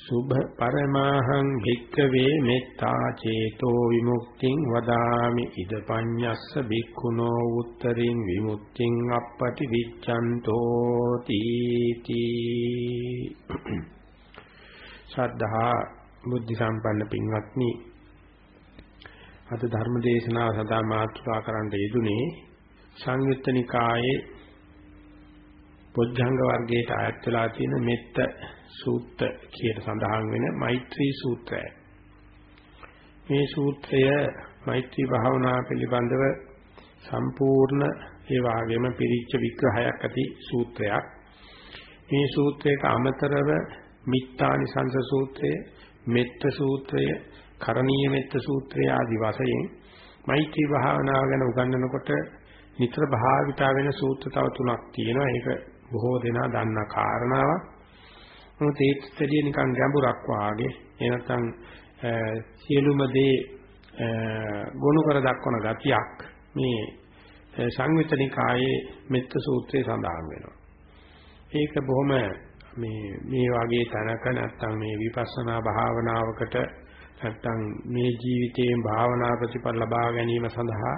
සුභ පරමාහං භික්කවේ මෙත්තා චේතෝ විමුක්තිං වදාමි. ඉද පඤ්ඤස්ස භික්ඛුනෝ උත්තරින් විමුක්තිං අපපටි විච්ඡන්තෝ තීති. ශ්‍රද්ධා බුද්ධ සම්පන්න පින්වත්නි අද ධර්ම දේශනාව සදා මාතෘකා කරන්න යෙදුනේ සංයුත්ත නිකායේ පොඥංග වර්ගයට අයත් වෙලා තියෙන මෙත්ත සූත්‍ර කියලා සඳහන් වෙන මෛත්‍රී සූත්‍රය. මේ සූත්‍රය මෛත්‍රී භාවනා පිළිබඳව සම්පූර්ණ ඒ වගේම පිරිච්ච විග්‍රහයක් ඇති සූත්‍රයක්. මේ සූත්‍රයට අමතරව මිත්තානි සංස සූත්‍රය, මෙත්ත සූත්‍රය, කරණීය මෙත්ත සූත්‍රය ආදී වශයෙන් මෛත්‍රී භාවනාව ගැන උගන්වනකොට නිතර භාවිතා වෙන සූත්‍ර තව තුනක් තියෙනවා. ඒක බොහෝ දෙනා දන්නා කාරණාවක්. මොකද ඒත්ස්තරිය නිකන් ගැඹුරක් වාගේ එහෙ නැත්නම් සියලුම දේ ගොනු කර දක්වන ගතියක් මේ සංවිතනිකායේ මෙත්ත සූත්‍රයේ සඳහන් වෙනවා. ඒක බොහොම මේ මේ වගේ තැනක නැත්නම් මේ විපස්සනා භාවනාවකට නැත්නම් මේ ජීවිතයෙන් භාවනා ප්‍රතිඵල ලබා ගැනීම සඳහා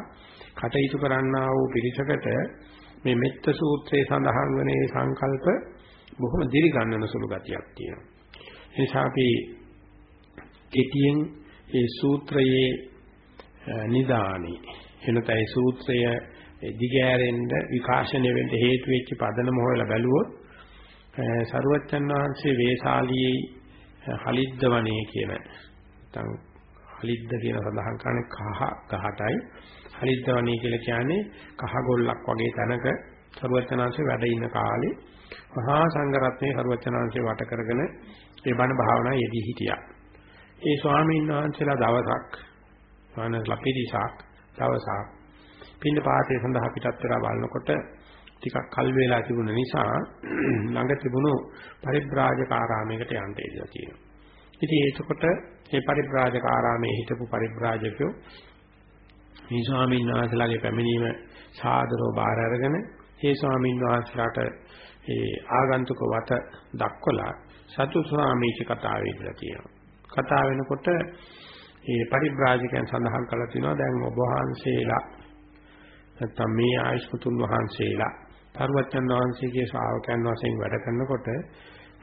කටයුතු කරන්නා වූ පිරිසකට මේ මෙත්ත සූත්‍රයේ සඳහන් වන සංකල්ප බොහොම දිරි ගන්නන සුළු ගතියක් තියෙනවා. ඒ නිසා අපි කෙටියෙන් ඒ සූත්‍රයේ නිදානි එනතයි සූත්‍රය දිගෑරෙන්න විකාශනය වෙන්න හේතු වෙච්ච පදනම හොයලා බැලුවොත් සරුවච්චන් වහන්සේ වේසාලියේ හලිද්ද වනේ කියන නැත්නම් හලිද්ද කියන සඳහන් කරන්නේ කහ ගහටයි හලිද්ද වනේ කියලා කියන්නේ කහ ගොල්ලක් වගේ තැනක සරුවච්චන්හන්සේ වැඩ ඉන්න කාලේ මහා සංඝරත්නයේ සරුවචනාංශේ වට කරගෙන ඒ බණ භාවනා යෙදී හිටියා. ඒ ස්වාමීන් වහන්සේලා දවසක් ස්වාමීන් පිරිසක් දවසක් පින්න පාතේ සඳහා පිටත් වෙලා බලනකොට ටිකක් කල් වේලා තිබුණ නිසා ළඟ තිබුණු පරිබ්‍රාජක ආරාමයකට යන්න ඉඩ තියෙනවා. ඉතින් ඒකකොට මේ පරිබ්‍රාජක ආරාමයේ හිටපු පරිබ්‍රාජකයෝ මේ ස්වාමීන් වහන්සේලාගේ පැමිණීම සාදරව බාර අරගෙන ඒ ස්වාමීන් වහන්සේලාට ඒ ආගන්තුක වත දක්වලා සතුස්වාමීච කතාව ඉදලා තියෙනවා. කතා වෙනකොට ඒ පරිබ්‍රාජකයන් සඳහන් කළා තියෙනවා දැන් ඔබ වහන්සේලා නැත්තම් මේ ආයස්මතුන් වහන්සේලා පර්වතයන් වහන්සේගේ ශ්‍රාවකයන් වශයෙන් වැඩ කරනකොට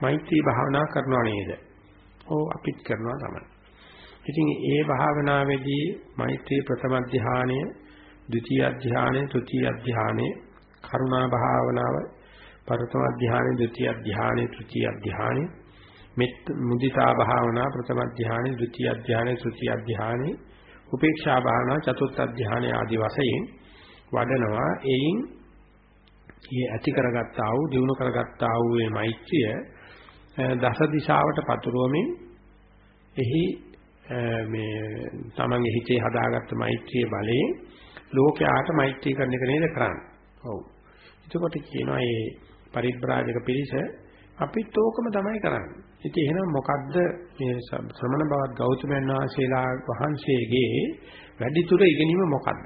මෛත්‍රී භාවනා කරනවා නේද? ඔව් අපිත් කරනවා තමයි. ඉතින් ඒ භාවනාවේදී මෛත්‍රී ප්‍රථම ධානය, ද්විතීය ධානය, තෘතීය ධානය, කරුණා භාවනාව පරතම ධානය, ဒုတိ ය ධානය, තෘතිය ධානය, මෙත් මුදිතා භාවනා ප්‍රථම ධානය, ဒုတိ ය ධානය, තෘතිය ධානය, උපේක්ෂා භාවනා චතුර්ථ ධානය ආදී වශයෙන් වඩනවා. එයින් මේ ඇති කරගත්තා වූ, දිනු කරගත්තා වූ මේ මෛත්‍රිය දස දිශාවට පතුරවමින් එහි මේ තමන්ගේ හිතේ හදාගත්ත මෛත්‍රිය බලයෙන් ලෝකයාට මෛත්‍රී කරන එක නේද කරන්නේ. ඔව්. එතකොට කියනවා මේ පරිබ්‍රාජක පිරිස අපිත් ඕකම තමයි කරන්නේ. ඉතින් එහෙනම් මොකද්ද මේ ශ්‍රමණ බවත් ගෞතමයන් වහන්සේලා වහන්සේගේ වැඩිතුර ඉගෙනීම මොකද්ද?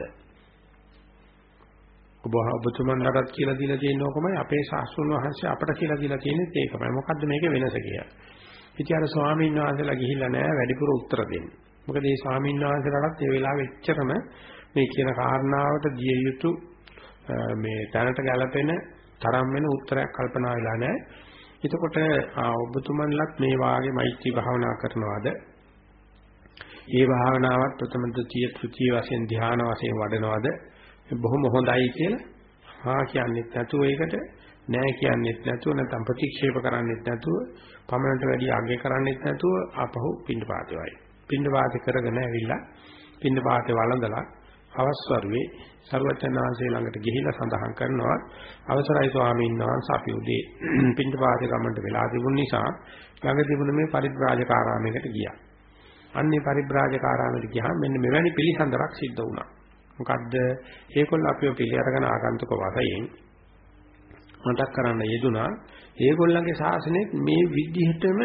ඔබ ඔබතුමන්ලටත් කියලා දීලා තියෙන ඕකමයි අපේ ශාස්ත්‍රඥ වහන්සේ අපට කියලා දීලා තියෙනෙත් ඒකමයි. මොකද්ද මේකේ වෙනස කියලා. ඉතින් අර ස්වාමීන් වහන්සේලා ගිහිල්ලා නැහැ වැඩිපුර උත්තර දෙන්න. මොකද මේ ස්වාමීන් වහන්සේලාටත් ඒ වෙලාවෙ එච්චරම මේ කියන කාරණාවට දිය යුතු මේ තැනට ගැලපෙන තරම් වෙන උත්තරයක් කල්පනා වෙලා නැහැ. එතකොට ඔබතුමන්ලත් මේ වාගේ මෛත්‍රී භාවනා කරනවාද? ඒ භාවනාවත් ප්‍රථම ද්විතීය තෘතීය වශයෙන් ධ්‍යාන වශයෙන් වඩනවාද? බොහොම හොඳයි කියලා හා කියන්නෙත් නැතුව ඒකට නෑ කියන්නෙත් නැතුව නැත්නම් ප්‍රතික්ෂේප කරන්නෙත් නැතුව පමණට වැඩි අගය කරන්නෙත් නැතුව ආපහු පින්න පාතේ වයි. පින්න පාතේ කරගෙන ඇවිල්ලා පින්න පාතේ වළඳලා අවස්වරුවේ සරුවචනාංශේ ළඟට ගිහිලා සඳහන් කරනවා අවසරයි ස්වාමීන් වහන්සේ අපි උදේ පින්ඩපාතේ ගමන්ට වෙලා තිබුණ නිසා ළඟ තිබුණ මේ පරිබ්‍රාජක ආරාමයකට ගියා. අන්නේ පරිබ්‍රාජක ආරාමයට ගියාම මෙන්න මෙවැනි පිළිසඳරක් සිද්ධ වුණා. මොකද්ද? ඒකොල්ල අපිව පිළි අරගෙන ආගන්තුක වශයෙන් මතක් කරන්න යෙදුනා ඒගොල්ලන්ගේ ශාසනයත් මේ විදිහටම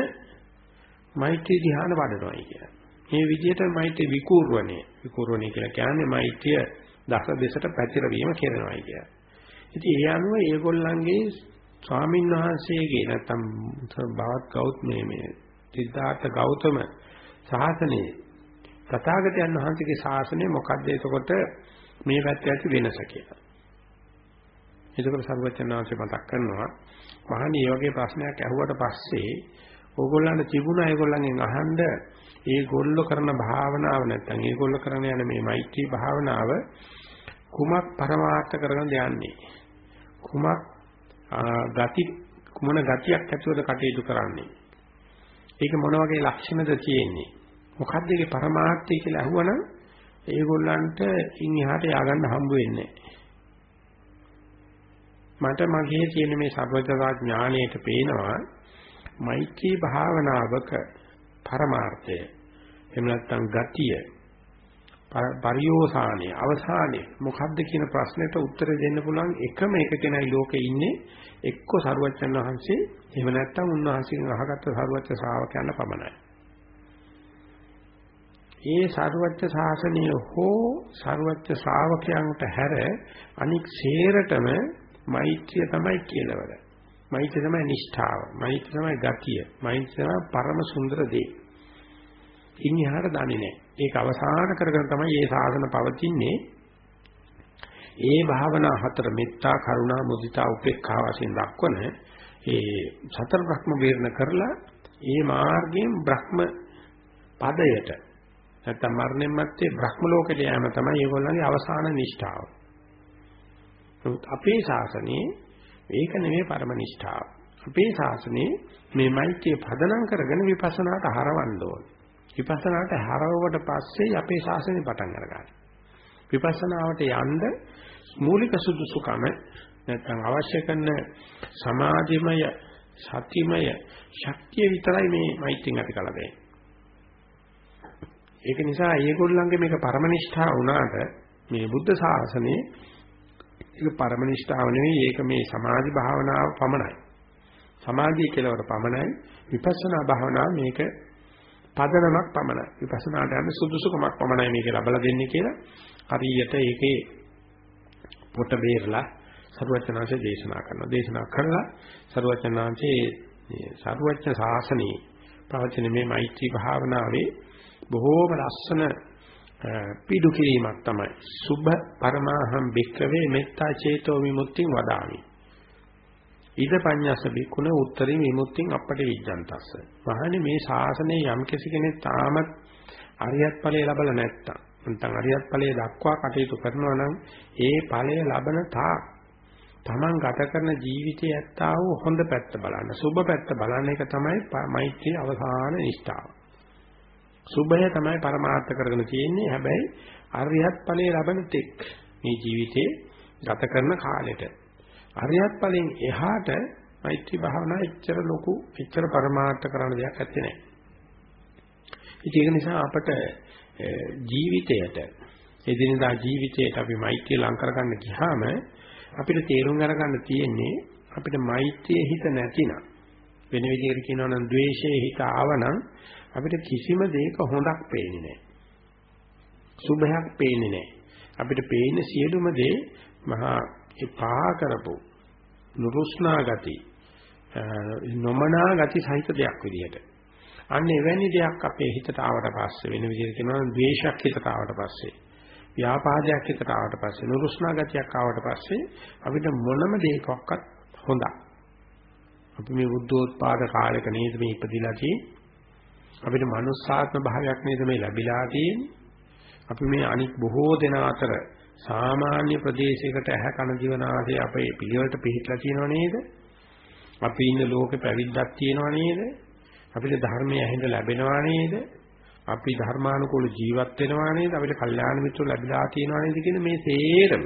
මෛත්‍රී ධ්‍යාන වඩනවායි කියලා. මේ විදිහට මෛත්‍රී විකූර්වණය විකූර්වණය කියලා කියන්නේ මෛත්‍රිය දස දෙසට පැතිරවීම කරනවායි කියලා. ඉතින් ඒ අනුව ඒගොල්ලන්ගේ ස්වාමින් වහන්සේගේ නැත්තම් භවත් ගෞතමයේ මේ සිද්ධාර්ථ ගෞතම ශාසනයේ තථාගතයන් වහන්සේගේ ශාසනය මොකද්ද එතකොට මේ පැත්තේ ඇති වෙනස කියලා. එතකොට සර්වචනාංශය මතක් කරනවා මහණී මේ වගේ ප්‍රශ්නයක් ඇහුවට පස්සේ ඕගොල්ලන්ට තිබුණා ඒගොල්ලන්ගෙන් අහන්න ඒගොල්ලෝ කරන භාවනාව නැත්නම් ඒගොල්ලෝ කරන යන මේ මෛත්‍රී භාවනාව කුමක් පරමාර්ථ කරගෙන යන්නේ? කුමක් ගති කුමන ගතියක් ඇතුළත කටයුතු කරන්නේ? ඒක මොන වගේ ලක්ෂණද තියෙන්නේ? මොකද්ද ඒකේ පරමාර්ථය කියලා අහුවනම් ඒගොල්ලන්ට ඉන් එහාට ය아가න්න හම්බ වෙන්නේ මට මගේ තියෙන මේ සර්වඥතා ඥාණයට පේනවා මෛත්‍රී භාවනාවක පරමාර්ථය. එහෙම නැත්නම් ගතිය පරියෝසානයේ අවසානයේ මොකද්ද කියන ප්‍රශ්නෙට උත්තර දෙන්න පුළුවන් එකම එක කෙනයි ලෝකේ ඉන්නේ එක්ක සරුවච්චන් වහන්සේ එහෙම නැත්නම් උන්වහන්සේගෙන් අහගත්ත සරුවච්ච ශ්‍රාවකයන් පමණයි. ඒ සරුවච්ච ශාසනය හෝ සරුවච්ච ශ්‍රාවකයන්ට හැර අනික් සේරටම මෛත්‍රිය තමයි කියලාවල. මෛත්‍රිය තමයි නිෂ්ඨාව. මෛත්‍රිය තමයි ගතිය. මෛත්‍රිය තමයි පරම සුන්දර දේ. ඉන් එහාට දන්නේ නැහැ. ඒක අවසාන කරගෙන තමයි මේ සාසන පවතින්නේ. ඒ භාවනා හතර මෙත්තා කරුණා මුදිතා උපේක්ඛා වශයෙන් දක්වන ඒ සතර බ්‍රහ්ම වේරණ කරලා ඒ මාර්ගයෙන් බ්‍රහ්ම පදයට නැත්තම් මරණයන් මැත්තේ බ්‍රහ්ම ලෝකයට යෑම තමයි ඒගොල්ලන්ගේ අවසාන නිෂ්ඨාව. නමුත් අපේ ශාසනයේ ඒක නෙමෙයි පරම නිෂ්ඨාව. අපේ ශාසනයේ මේ මෛත්‍රිය පදනම් කරගෙන විපස්සනාට හරවන්න ඕන. විපස්සනාට හරවුවට පස්සේ අපේ ශාසනය පටන් අරගන්න. විපස්සනාවට යන්න මූලික සුදුසුකම නැත්නම් අවශ්‍ය කරන සමාධිමය සතිමය ශක්තිය විතරයි මේ මෛත්‍රියෙන් අපි කළ දෙන්නේ. ඒක නිසා ඒගොල්ලන්ගේ මේක පරමනිෂ්ඨා වුණාට මේ බුද්ධ ශාසනයේ ඒක පරමනිෂ්ඨාව නෙවෙයි ඒක මේ සමාධි භාවනාව පමණයි. සමාධිය කෙලවර පමණයි විපස්සනා භාවනාව මේක පදනමක් පමණයි. විපස්සනාට යන සුදුසුකමක් පමණයි මේක ලබලා දෙන්නේ කියලා හරියට ඒකේ පොට බේරලා සරුවචනාංශය දේශනා කරනවා. දේශනා කරලා සරුවචනාංශයේ සරුවචන ශාසනයේ පවතින මේ මෛත්‍රී භාවනාවේ බොහෝම ලස්සන පීඩු කිරීමක් තමයි සුභ පරමාහම් භික්කවේ මෙත්තා චේතෝ විමුක්තිං වදාමි. ඊද පඤ්ඤාස බිකුණ උත්තරී විමුක්තිං අපට විඥාන්තස්ස. මහණනි මේ ශාසනයේ යම් කෙනෙක් තාමත් අරියත් ඵලය ලැබලා නැත්තම් නැත්නම් අරියත් ඵලයේ දක්වා කටයුතු කරනවා නම් ඒ ඵලය ලබන තාක් Taman ගත කරන ජීවිතයේ ඇත්තා වූ හොඳ පැත්ත බලන්න සුබ පැත්ත බලන්න එක තමයි මෛත්‍රී අවසාන නිෂ්ඨාව. සුබය තමයි පරමාර්ථ කරගෙන තියෙන්නේ හැබැයි අරියත් ඵලයේ ලබන තෙක් මේ ජීවිතේ ගත කරන කාලෙට අරියත් ඵලෙන් එහාට මෛත්‍රී භාවනා එච්චර ලොකු එච්චර පරමාර්ථ කරන දෙයක් නැත්තේ නෑ. ඒක නිසා අපට ජීවිතයට එදිනදා ජීවිතයට අපි මෛත්‍රිය ලං කරගන්න ගියාම අපිට තේරුම් අරගන්න තියෙන්නේ අපිට මෛත්‍රියේ හිත නැතිනම් වෙන විදිහකට කියනවා නම් ද්වේෂයේ හිත ආවනම් අපිට කිසිම දෙයක හොඳක් පේන්නේ නැහැ. සුභයක් පේන්නේ නැහැ. අපිට පේන්නේ සියලුම දේ මහා එපා කරපො නුරුස්නා ගති නොමනා ගති සහිත දෙයක් විදිහට. අන්න එවැනි දෙයක් අපේ හිතට ආවට පස්සේ වෙන විදිහට කියනවා නම් ද්වේෂයක් හිතට ආවට පස්සේ ව්‍යාපාදයක් හිතට ආවට පස්සේ නුරුස්නා ගතියක් ආවට පස්සේ අපිට මොනම දෙයකවත් හොඳක්. අපි මේ බුද්ධෝත්පාද කාලයක නේද මේ ඉපදිලා තියෙන්නේ. අපිට මනුස්සාත්ම භාවයක් නේද මේ ලැබිලා තියෙන්නේ. අපි මේ අනික් බොහෝ දෙනා අතර සාමාන්‍ය ප්‍රදේශයකට ඇහැ කන දිවනාසය අපේ පිළිවෙලට පිළිట్లా තියෙනව නේද? අපි ඉන්න ලෝකෙ පැවිද්දක් තියෙනව නේද? අපිට ධර්මයේ ඇහෙන්න ලැබෙනවා නේද? අපි ධර්මානුකූල ජීවත් වෙනවා නේද? අපිට කල්යාණ මිත්‍ර ලැබිලා තියෙනවා නේද කියන මේ සේරම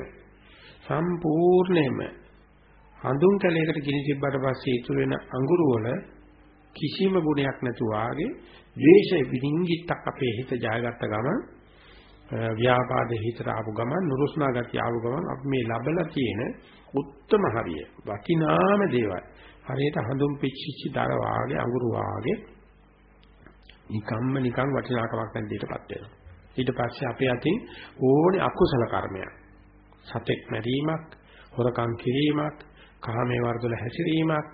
සම්පූර්ණයෙන්ම හඳුන් කැලයකට ගිනි තිබ්බට පස්සේ ඉතුරු වෙන අඟුරු වල කිසිම ගුණයක් නැතුව ආගේ ද්වේෂ විනිංගිත්තක් අපේ හිත ජයගත්ත ගමන් ව්‍යාපාද හිතට ආපු ගමන් නුරුස්නා ගතිය ආපු ගමන් අපි මේ ලබලා තියෙන උත්තරම හරිය. වටිනාම දේවල්. හරියට හඳුන් පිච්චිච්ච දර වාගේ අඟුරු වාගේ නිකම්ම නිකම් වටිනාකමක් නැති දෙයකටපත් වෙනවා. ඊට පස්සේ අපේ අතින් ඕනේ අකුසල කර්මයක්. සතෙක් මැරීමක් හොරකම් කිරීමක් කාමයේ වර්ධල හැසිරීමක්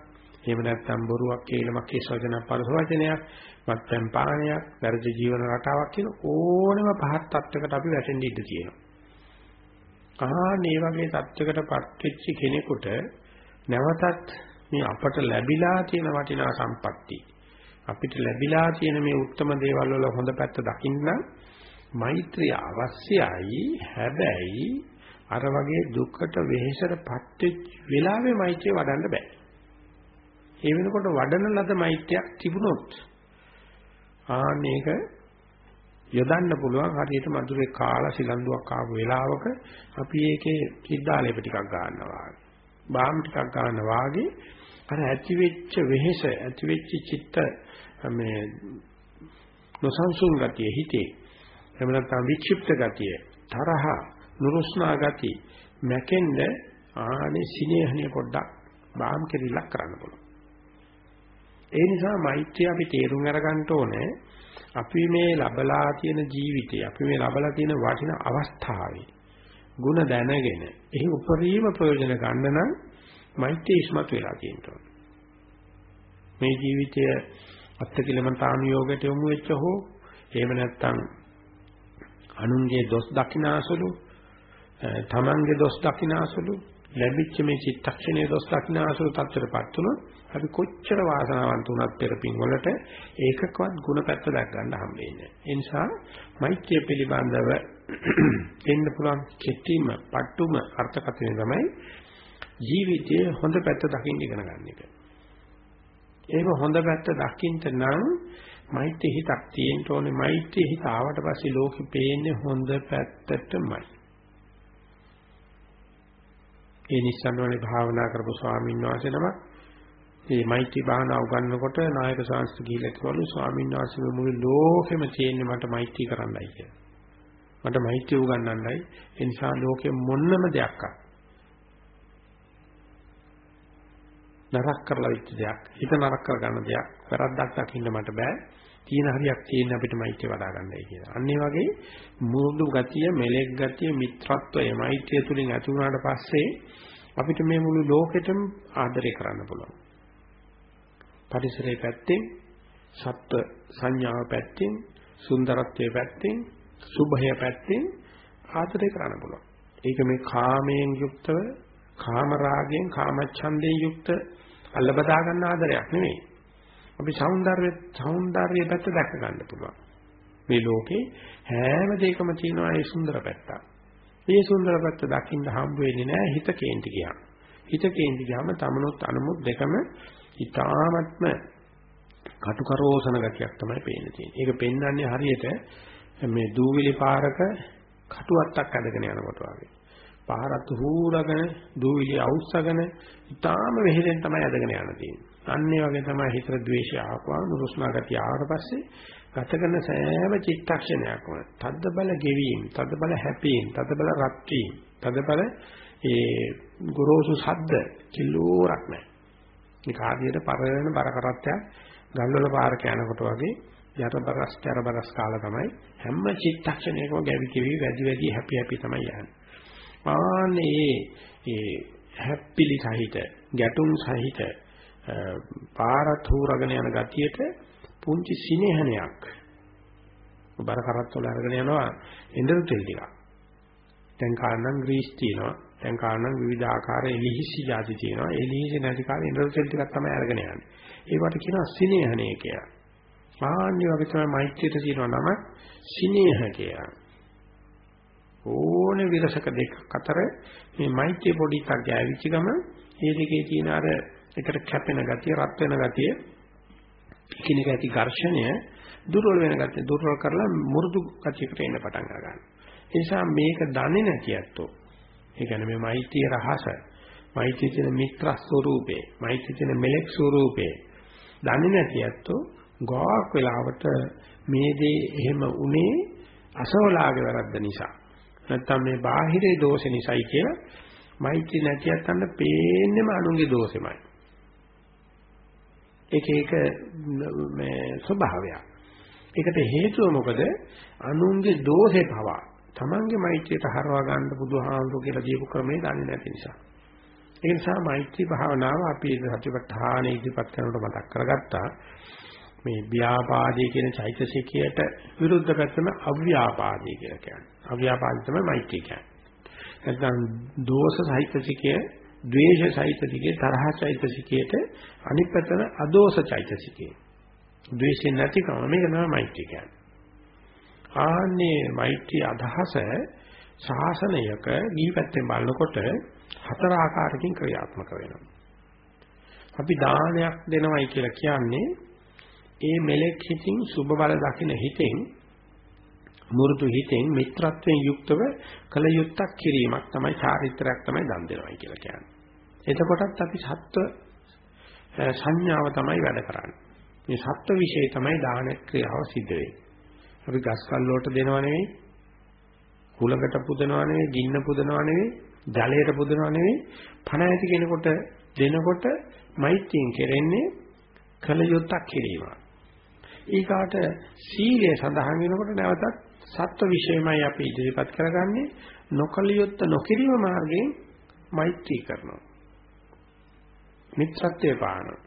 එහෙම නැත්නම් බොරුවක් කේලමක් කේසවචන පරස වචනයක් මත්පැන් පානයක් වැරදි ජීවන රටාවක් කියන ඕනම පහත් තත්වයකට අපි වැටෙන්න ඉඩ තියෙනවා. ආන් මේ වගේ තත්වයකටපත් වෙච්ච කෙනෙකුට නැවතත් මේ අපට ලැබිලා තියෙන වටිනා සම්පatti අපිට ලැබිලා තියෙන මේ උත්තරම දේවල් වල හොඳ පැත්ත දකින්න මෛත්‍රිය අවශ්‍යයි හැබැයි අර වගේ දුකට වෙහෙසටපත් වෙච්ච වෙලාවේ මෛත්‍රිය වඩන්න බෑ. ඒ වෙනකොට වඩන ලද මෛත්‍රියක් තිබුණොත් ආන්න ඒක යොදන්න පුළුවන් හරියට මధుරේ කාලා සිලන්දුවක් ආපු වෙලාවක අපි ඒකේ කිද්දාලේප ටිකක් ගන්නවා වගේ. බාම් ටිකක් ගන්නවා වගේ අර ඇති වෙච්ච වෙහෙස ඇති වෙච්ච චිත්ත මේ නොසන්සුන් ගතිය හිතේ එහෙම නැත්නම් වික්ෂිප්ත ගතිය තරහ නුරුස්නා ගතිය මැකෙන්න ආනේ සිනේහණිය පොඩ්ඩක් බාම් කෙරිලක් කරන්න පුළුවන්. ඒ නිසා මෛත්‍රිය අපි තේරුම් අරගන්න ඕනේ අපි මේ ලබලා තියෙන ජීවිතේ අපි මේ ලබලා තියෙන වටින අවස්ථාවේ ಗುಣ දැනගෙන එහි උපරිම ප්‍රයෝජන ගන්න නම් මෛත්‍රිය ඉස්මතු වෙලා තියෙනවා. මේ ජීවිතය අත්තිකිලමතාන යෝගයට යොමු වෙච්ච හෝ එහෙම නැත්නම් අනුන්ගේ දොස් දකිනාසුළු තමන්ගේ දොස් දකිනාසුළු ලැබිච්ච මේ චිත්තක්ෂණයේ දොස් දකිනාසුළු තත්ත්වයටපත් වුණොත් අපි කොච්චර වාසනාවන්ත වුණත් පෙරපින් වලට ඒකකවත් ಗುಣපැත්ත දැක් ගන්න හම්බෙන්නේ. ඒ නිසා මෛත්‍රිය පිළිබඳව දෙන්න පුළුවන් කෙටිම, පට්ටුම අර්ථකථනය තමයි ජීවිතයේ හොඳ පැත්ත දකින්න ඉගෙන ගන්න එක. ඒක හොඳ පැත්ත දකින්න නම් මෛත්‍රී හිතක් තියෙන්න ඕනේ. මෛත්‍රී හිත ආවට පස්සේ ලෝකෙ පේන්නේ හොඳ පැත්තටමයි. ඒ නිස්සන්වනේ භාවනා කරපු ස්වාමීන් වහන්සේ නමක් මේ මෛත්‍රී භාවනා උගන්වනකොට නායක ශාස්ත්‍ර ගිහිල්ලා කිව්වලු ස්වාමීන් වහන්සේ මුළු ලෝකෙම තියෙන්නේ මට මෛත්‍රී කරන්නයි කියලා. මට මෛත්‍රී උගන්වන්නයි. ඒ නිසා ලෝකෙ මොන්නම දෙයක් නරක කරලා ඉච්ච දෙයක්, හිත නරක කරගන්න දෙයක්, වැරද්දක් දකින්න මට බෑ. තියෙන හරියක් තියෙන අපිට මෛත්‍රිය වඩා ගන්නයි කියලා. අන්න ඒ වගේ මුරුදු ගතිය, මෙලෙක් ගතිය, මිත්‍රත්වය මෛත්‍රිය තුලින් ඇති වුණාට පස්සේ අපිට මේ මුළු ලෝකෙටම ආදරය කරන්න පුළුවන්. පරිසරයේ පැත්තෙන් සත්ව සංඥාව පැත්තෙන් සුන්දරත්වයේ පැත්තෙන් සුභය පැත්තෙන් ආදරය කරන්න පුළුවන්. ඒක මේ කාමයෙන් යුක්තව කාම රාගයෙන් කාමච්ඡන්දයෙන් යුක්ත අල්ලබදා ගන්න ආදරයක් නෙමෙයි. අපි సౌందර්යය సౌందර්යය පැත්ත දැක ගන්න පුළුවන්. මේ ලෝකේ හැම දෙයකම තියෙනවා ඒ සුන්දර පැත්ත. මේ සුන්දර පැත්ත දකින්න හම්බ වෙන්නේ නැහැ හිත කේන්ති ගියාම. හිත කේන්ති ගියාම තමනුත් අනුමුත් දෙකම ඊ타ත්ම කටුකරෝසන ගතියක් තමයි පේන්නේ තියෙන්නේ. ඒක පෙන්වන්නේ හරියට මේ දූවිලි පාරක කටුවත්තක් අදගෙන යනකොට වගේ. පාරත් හූරගෙන දූවිලි අවුස්සගෙන ඊටාම වෙහෙරෙන් තමයි අදගෙන යන්න තියෙන්නේ. අන්න ඒ වගේ තමයි හිතට ද්වේෂය ආපුවා නුරුස්නා ගතිය ආවට පස්සේ ගත කරන සෑම චිත්තක්ෂණයක්ම තද්ද බල ගෙවීම, තද්ද බල හැපීම, තද්ද බල රත් වීම, තද්ද බල ඒ ගොරෝසු ශබ්ද කිලෝරක් නැහැ. මේක ආදියට පරණ බර කරත්තයක් ගල්වල පාරක යනකොට වගේ යටබරස් චරබරස් කාලා තමයි හැම චිත්තක්ෂණයකම ගැවි කිවි වැඩි වැඩි හැපි හැපි තමයි යන්නේ. ආනේ ඒ හැප්පිලි සහිත ගැටුම් සහිත පාරත් හුරගෙන යන ගතියට පුංචි සිනේහනයක් බර කරත්තවල අරගෙන යනවා එඬරු තෙල් ටිකක්. දැන් කාරණම් ග්‍රීස් තියෙනවා. දැන් කාරණම් විවිධ ආකාර එලිහිසි જાති තියෙනවා. එලිහිසි නැති කාලේ එඬරු තෙල් ටිකක් තමයි අරගෙන යන්නේ. ඒවට කියනවා සිනේහණය කියලා. ආන්‍ය වගේ තමයි මෛත්‍රියට තියෙනවා නම සිනේහ කියලා. ඕනේ විරසක දෙක අතර මේ මෛත්‍රිය පොඩි තරක් ගෑවිච්ච ගම මේ දෙකේ තියෙන අර එකට කැපෙන ගතිය රත් වෙන ගතිය කිනක ඇති ඝර්ෂණය දුර්වල වෙන ගතිය දුර්වල කරලා මුරුදු ගතියකට එන්න පටන් ගන්නවා. ඒ නිසා මේක දන්නේ නැති ඇත්තෝ. ඒ කියන්නේ මේ මෛත්‍රිය රහස, මෛත්‍රිය කියන මිත්‍ර ස්වરૂපේ, මෛත්‍රිය කියන මෙලෙක් ස්වરૂපේ දන්නේ නැති ඇත්තෝ ගාක් වෙලාවට මේ දේ එහෙම උනේ අසෝලාගේ වැරද්ද නිසා නැත්තම් මේ බාහිරේ දෝෂ නිසායි කියලා මෛත්‍රී නැතිවත් අන්න පේන්නේම අනුන්ගේ දෝෂෙමයි. ඒක ඒක මේ ස්වභාවයක්. ඒකට හේතුව මොකද? අනුන්ගේ දෝෂේ පවා තමන්ගේ මෛත්‍රියට හරවා ගන්න බුදුහාමුදුරු කියලා දීපු ක්‍රමේ දන්නේ නැති නිසා. ඒ නිසා මෛත්‍රී භාවනාව අපි සතිපට්ඨාන ඉදිරිපත් කරනකොට මතක් කරගත්තා. මේ ව්‍යාපාදයේ කියන චෛතසිකයට විරුද්ධ පැත්තම අව්‍යාපාදයේ කියලා කියන්නේ. අව්‍යාපාදය තමයි මෛත්‍රී කියන්නේ. නැත්නම් දෝෂ චෛතසිකය, ද්වේෂ චෛතසිකය, තරහ චෛතසිකයට අනිත් පැත්තම අදෝෂ චෛතසිකය. ද්වේෂය නැතිකම මේක තමයි මෛත්‍රී කියන්නේ. ආන්නේ මෛත්‍රී අදහස ශාසනයක දී පැත්තෙන් බලනකොට හතර ආකාරකින් ක්‍රියාත්මක වෙනවා. අපි දානයක් දෙනවයි කියලා කියන්නේ ඒ මෙලෙක් හිතින් සුබ බල දකින හිතෙන් මුරුදු හිතෙන් මිත්‍රත්වයෙන් යුක්තව කල යුත්තක් කිරීමක් තමයි චාරිත්‍රාක් තමයි දන් දෙනවයි කියලා කියන්නේ. එතකොටත් අපි සත්ව සංඥාව තමයි වැඩ කරන්නේ. මේ සත්ව વિશે තමයි දාන ක්‍රියාව සිද්ධ වෙන්නේ. අපි ගස් කල් වලට දෙනව නෙවෙයි, කුලකට පුදනව නෙවෙයි, ගින්න පුදනව නෙවෙයි, ජලයට පුදනව නෙවෙයි, පණ ඇති කෙනෙකුට දෙනකොට මෛත්‍රියෙන් කෙරෙන්නේ කල යුත්තක් කිරීම. ඊකාට සීලය සඳහන් වෙනකොට නැවතත් සත්ව විශේෂමයි අපි ඉදිරිපත් කරගන්නේ නොකල යුත්ත නොකිරීම මාර්ගයෙන් මෛත්‍රී කරනවා. මිත්‍රත්වයේ පානවා.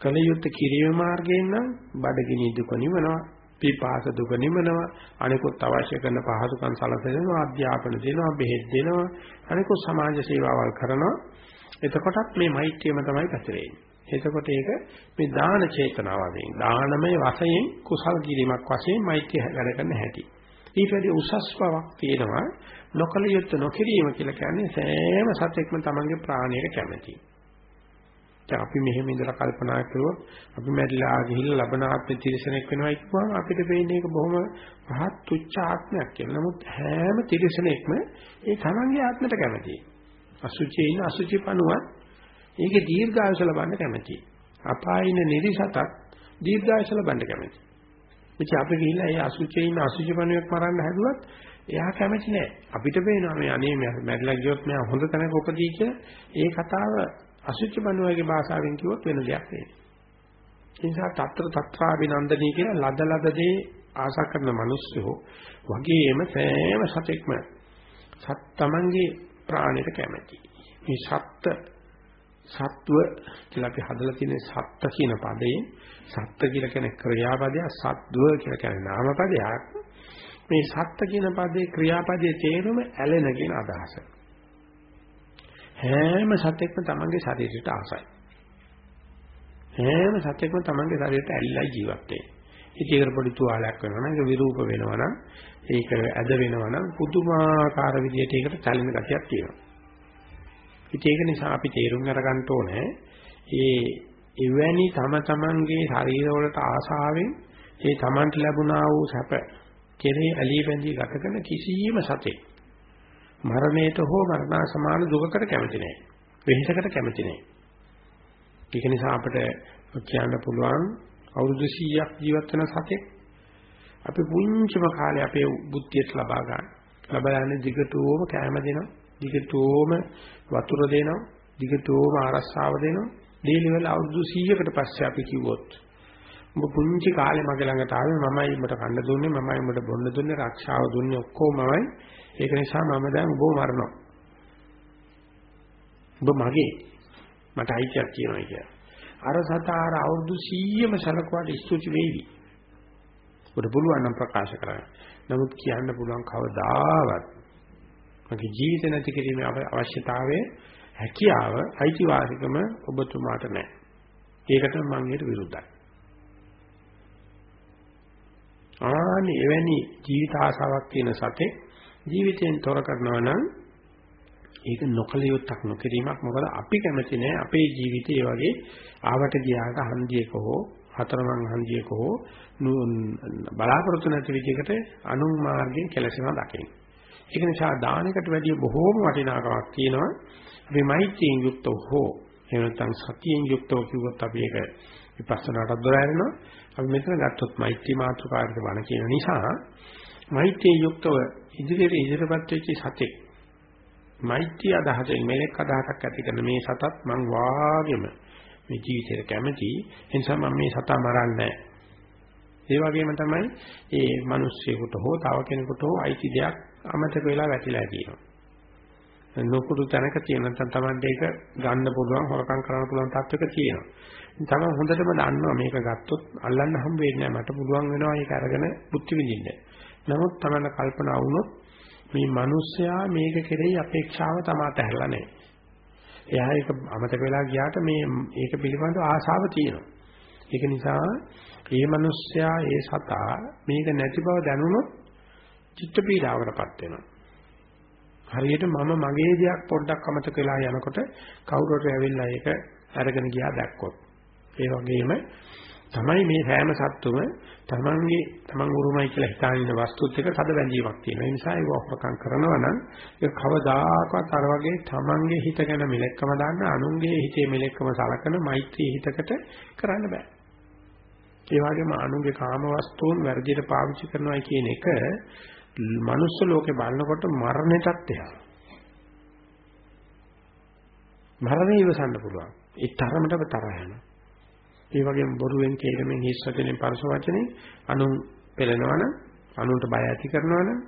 කලයුත්ත කිරීම මාර්ගයෙන් නම් බඩගිනි දුක නිවනවා පිපාස දුක නිවනවා අනිකුත් අවශ්‍ය කරන පහසුකම් සලසනවා අධ්‍යාපන දෙනවා බෙහෙත් දෙනවා අනිකුත් සමාජ සේවාවල් කරනවා. එතකොටත් මේ මෛත්‍රියම තමයි පැතිරෙන්නේ. එතකොට ඒක මේ දාන චේතනාවෙන් දානමය වශයෙන් කුසල් කිරීමක් වශයෙන් මෛත්‍රිය වැඩ කරන හැටි. ඊට වැඩි උසස් බවක් තියෙනවා. නොකලියුත් නොකිරීම කියලා කියන්නේ සෑම සතෙක්ම තමන්ගේ ප්‍රාණයට කැමතියි දැන් අපි මෙහෙම ඉඳලා කල්පනා කරුවොත් අපි මැරිලා ගිහිල්ලා ලබන ආත්මෙ තිරසනෙක් වෙනවා කියපුවම අපිට වෙන්නේ ඒක බොහොම පහත් තුච්ච ආත්මයක් කියලා. නමුත් හැම තිරසනෙක්ම ඒ තමන්ගේ ආත්මයට කැමතියි. අසුචියේ ඉන්න අසුචි පණුවත් ඒකේ දීර්ඝායුෂ ලබන්න කැමතියි. අපායින නිරිසතත් දීර්ඝායුෂ ලබන්න කැමතියි. ඉතින් අපි ගිහිල්ලා ඒ අසුචියේ ඉන්න අසුචි පණුවෙක් මරන්න හැදුවත් එයා කැමති නෑ. අපිට පේනවා මේ අනේ මැරිලා ගියොත් මෙයා හොඳ තැනක උපදී කියලා ඒ කතාව අසුචි බණුවගේ භාෂාවෙන් කිව්වොත් වෙන දෙයක් නෙවෙයි. ඒ නිසා తත්‍ර తත්‍රාබිනන්දනී කියන ලද ලද දේ ආශා කරන මිනිස්සු වගේම සෑම සතෙක්ම සත් තමන්ගේ ප්‍රාණයට කැමති. මේ සත්ත්‍ය සත්ව කියලා අපි හදලා තියෙන සත්ත්‍ය කියන පදයෙන් සත්ත්‍ය කියලා කියන ක්‍රියාපදයක් සත්ව කියලා කියන නාමපදයක් මේ සත්ත්‍ය කියන පදේ ක්‍රියාපදයේ තේරුම ඇලෙන කියන අදහස. හැම සතෙක්ම තමන්ගේ ශරීරයට ආසයි. හැම සතෙක්ම තමන්ගේ ශරීරයට ඇලිලා ජීවත් වෙන්නේ. ඉතින් ඒකට පොඩි තුවාලයක් වෙනවා නම් ඒක විරූප වෙනවා නම් ඒක ඇද වෙනවා නම් පුදුමාකාර විදියට ඒකට චලන ගතියක් තියෙනවා. ඉතින් ඒක නිසා අපි තේරුම් අරගන්න ඕනේ ඒ එවැනි තම තමන්ගේ ශරීරවලට ආසාවෙන් ඒ තමන්ට ලැබුණා වූ සැප කෙරේ ඇලී බැඳී ගත කරන කිසියම් සතෙක් මරණයට හෝ මරණ සමාන දුකකට කැමති නැහැ. වෙහෙසකට කැමති නැහැ. ඒක නිසා අපිට කියන්න පුළුවන් අවුරුදු 100ක් ජීවත් වෙන සතෙක් අපි පුංචිම කාලේ අපේ බුද්ධියට ලබා ගන්න. ලබාගෙන දිගටම කැම දෙනවා. දිගටම වතුර දෙනවා. දිගටම ආරස්සාව දෙනවා. දීලිවල අවුරුදු 100කට පස්සේ අපි කිව්වොත් ඔබ පුංචි කාලේ මගේ ළඟට ආවේ මමයි උඹට කන්න දුන්නේ මමයි උඹට බොන්න දුන්නේ ආරක්ෂාව දුන්නේ ඔක්කොමමයි ඒක නිසා මම දැන් ඔබව මරනවා. ඔබ මගේ මට අයිතියක් තියෙනවා කියලා. අර සතාර අවුරුදු 100ම සලකුවාට ස්තුති වෙයිවි. ඔබට පුළුවන් නම් ප්‍රකාශ කරන්න. නමුත් කියන්න පුළුවන් කවදාවත් මගේ ජීවිත නැති කිරීමේ අවශ්‍යතාවය හැකියාව අයිතිවාසිකම ඔබතුමාට නැහැ. ඒකට මම ඊට විරුද්ධයි. ආනි එවැනි ජීවිත ආසාවක් තියෙන සතේ ජීවිතයෙන් තොර කරනවා නම් ඒක නොකල යුත්තක් නොකිරීමක් මොකද අපි කැමති නෑ අපේ ජීවිතේ වගේ ආවට ගියාට හන්දියක හෝ හතරමං හන්දියක හෝ බලාපොරොත්තු නැති විදිහකට අනුන් මාර්ගයෙන් කෙලසෙනවා දකින්න. ඒක නිසා දානකට වැඩිය බොහෝම වටිනාකමක් තියෙනවා. අපි මෛත්‍රියෙන් යුක්තව හෝ එහෙම නැත්නම් සතියෙන් යුක්තව කිව්වොත් අපි ඒක විපස්සනාට දොර ඇරෙනවා. අපි මෙතන ගත්තොත් මෛත්‍රී මාතෘකාවට වණ කියන නිසා මෛත්‍රී යුක්තව ඉදිරියට ඉදිරියපත් වෙච්ච සතෙක් මෛත්‍රී අදහසෙන් මෙලෙක් අදහසක් ඇති කරන මේ සතත් මං වාගෙම මේ ජීවිතේට කැමති ඒ නිසා මම මේ සතා මරන්නේ ඒ වගේම තමයි ඒ මිනිස්සෙකුට හෝ තව කෙනෙකුට හෝ අයිති දෙයක් අමතක වෙලා වැටිලා තියෙනවා. නොකුරු තැනක තියෙන නැත්නම් Tamante ඒක ගන්න පුළුවන් හොරකම් කරන්න පුළුවන් තත්වයක තියෙනවා. තමයි හොඳටම දන්නවා මේක ගත්තොත් අල්ලන්න හම් වෙන්නේ නැහැ මට පුළුවන් වෙනවා ඒක අරගෙන බුද්ධි විඳින්න. නමුත් තමයි කල්පනා වුණොත් මේ මිනිස්සයා මේක කෙරෙහි අපේක්ෂාව තමයි තැහැරලා නැහැ. එයා ඒක අමතක වෙලා ගියාට මේ ඒක පිළිබඳව ආශාව තියෙනවා. ඒක නිසා මේ මිනිස්සයා ඒ සතා මේක නැති බව දැනුනොත් චිත්ත පීඩාවකටපත් වෙනවා. හරියට මම මගේ දෙයක් පොඩ්ඩක් අමතක වෙලා යනකොට කවුරුහරි ඇවිල්ලා ඒක අරගෙන ගියා දැක්කොත්. ඒ වගේම තමයි මේ සෑම සත්තුම තමන්ගේ තමන් උරුමයි කියලා හිතාගෙන ඉන්න වස්තුත් එක්ක තද බැඳීමක් තියෙනවා. ඒ නිසා ඒක වහකම් කරනවා නම් ඒක කවදාකවත් අර වගේ තමන්ගේ හිත ගැන මෙලෙක්කම දාන්න අනුන්ගේ හිතේ මෙලෙක්කම සලකන මෛත්‍රී හිතකට කරන්න බෑ. ඒ වගේම අනුන්ගේ කාම වස්තුන් වැඩියට පාවිච්චි කරනවා කියන එක මනුස්ස ලෝකේ බලනකොට මරණයටත් එහා. මරණය ඉවසන්න පුළුවන්. ඒ තරමටම තරහ යනවා. ඒ වගේම බොරුවෙන් කේලමෙන් හිස් වචනෙන් පරස වචනේ අනුන් පෙළනවනම් අනුන්ට බය ඇති කරනවනම්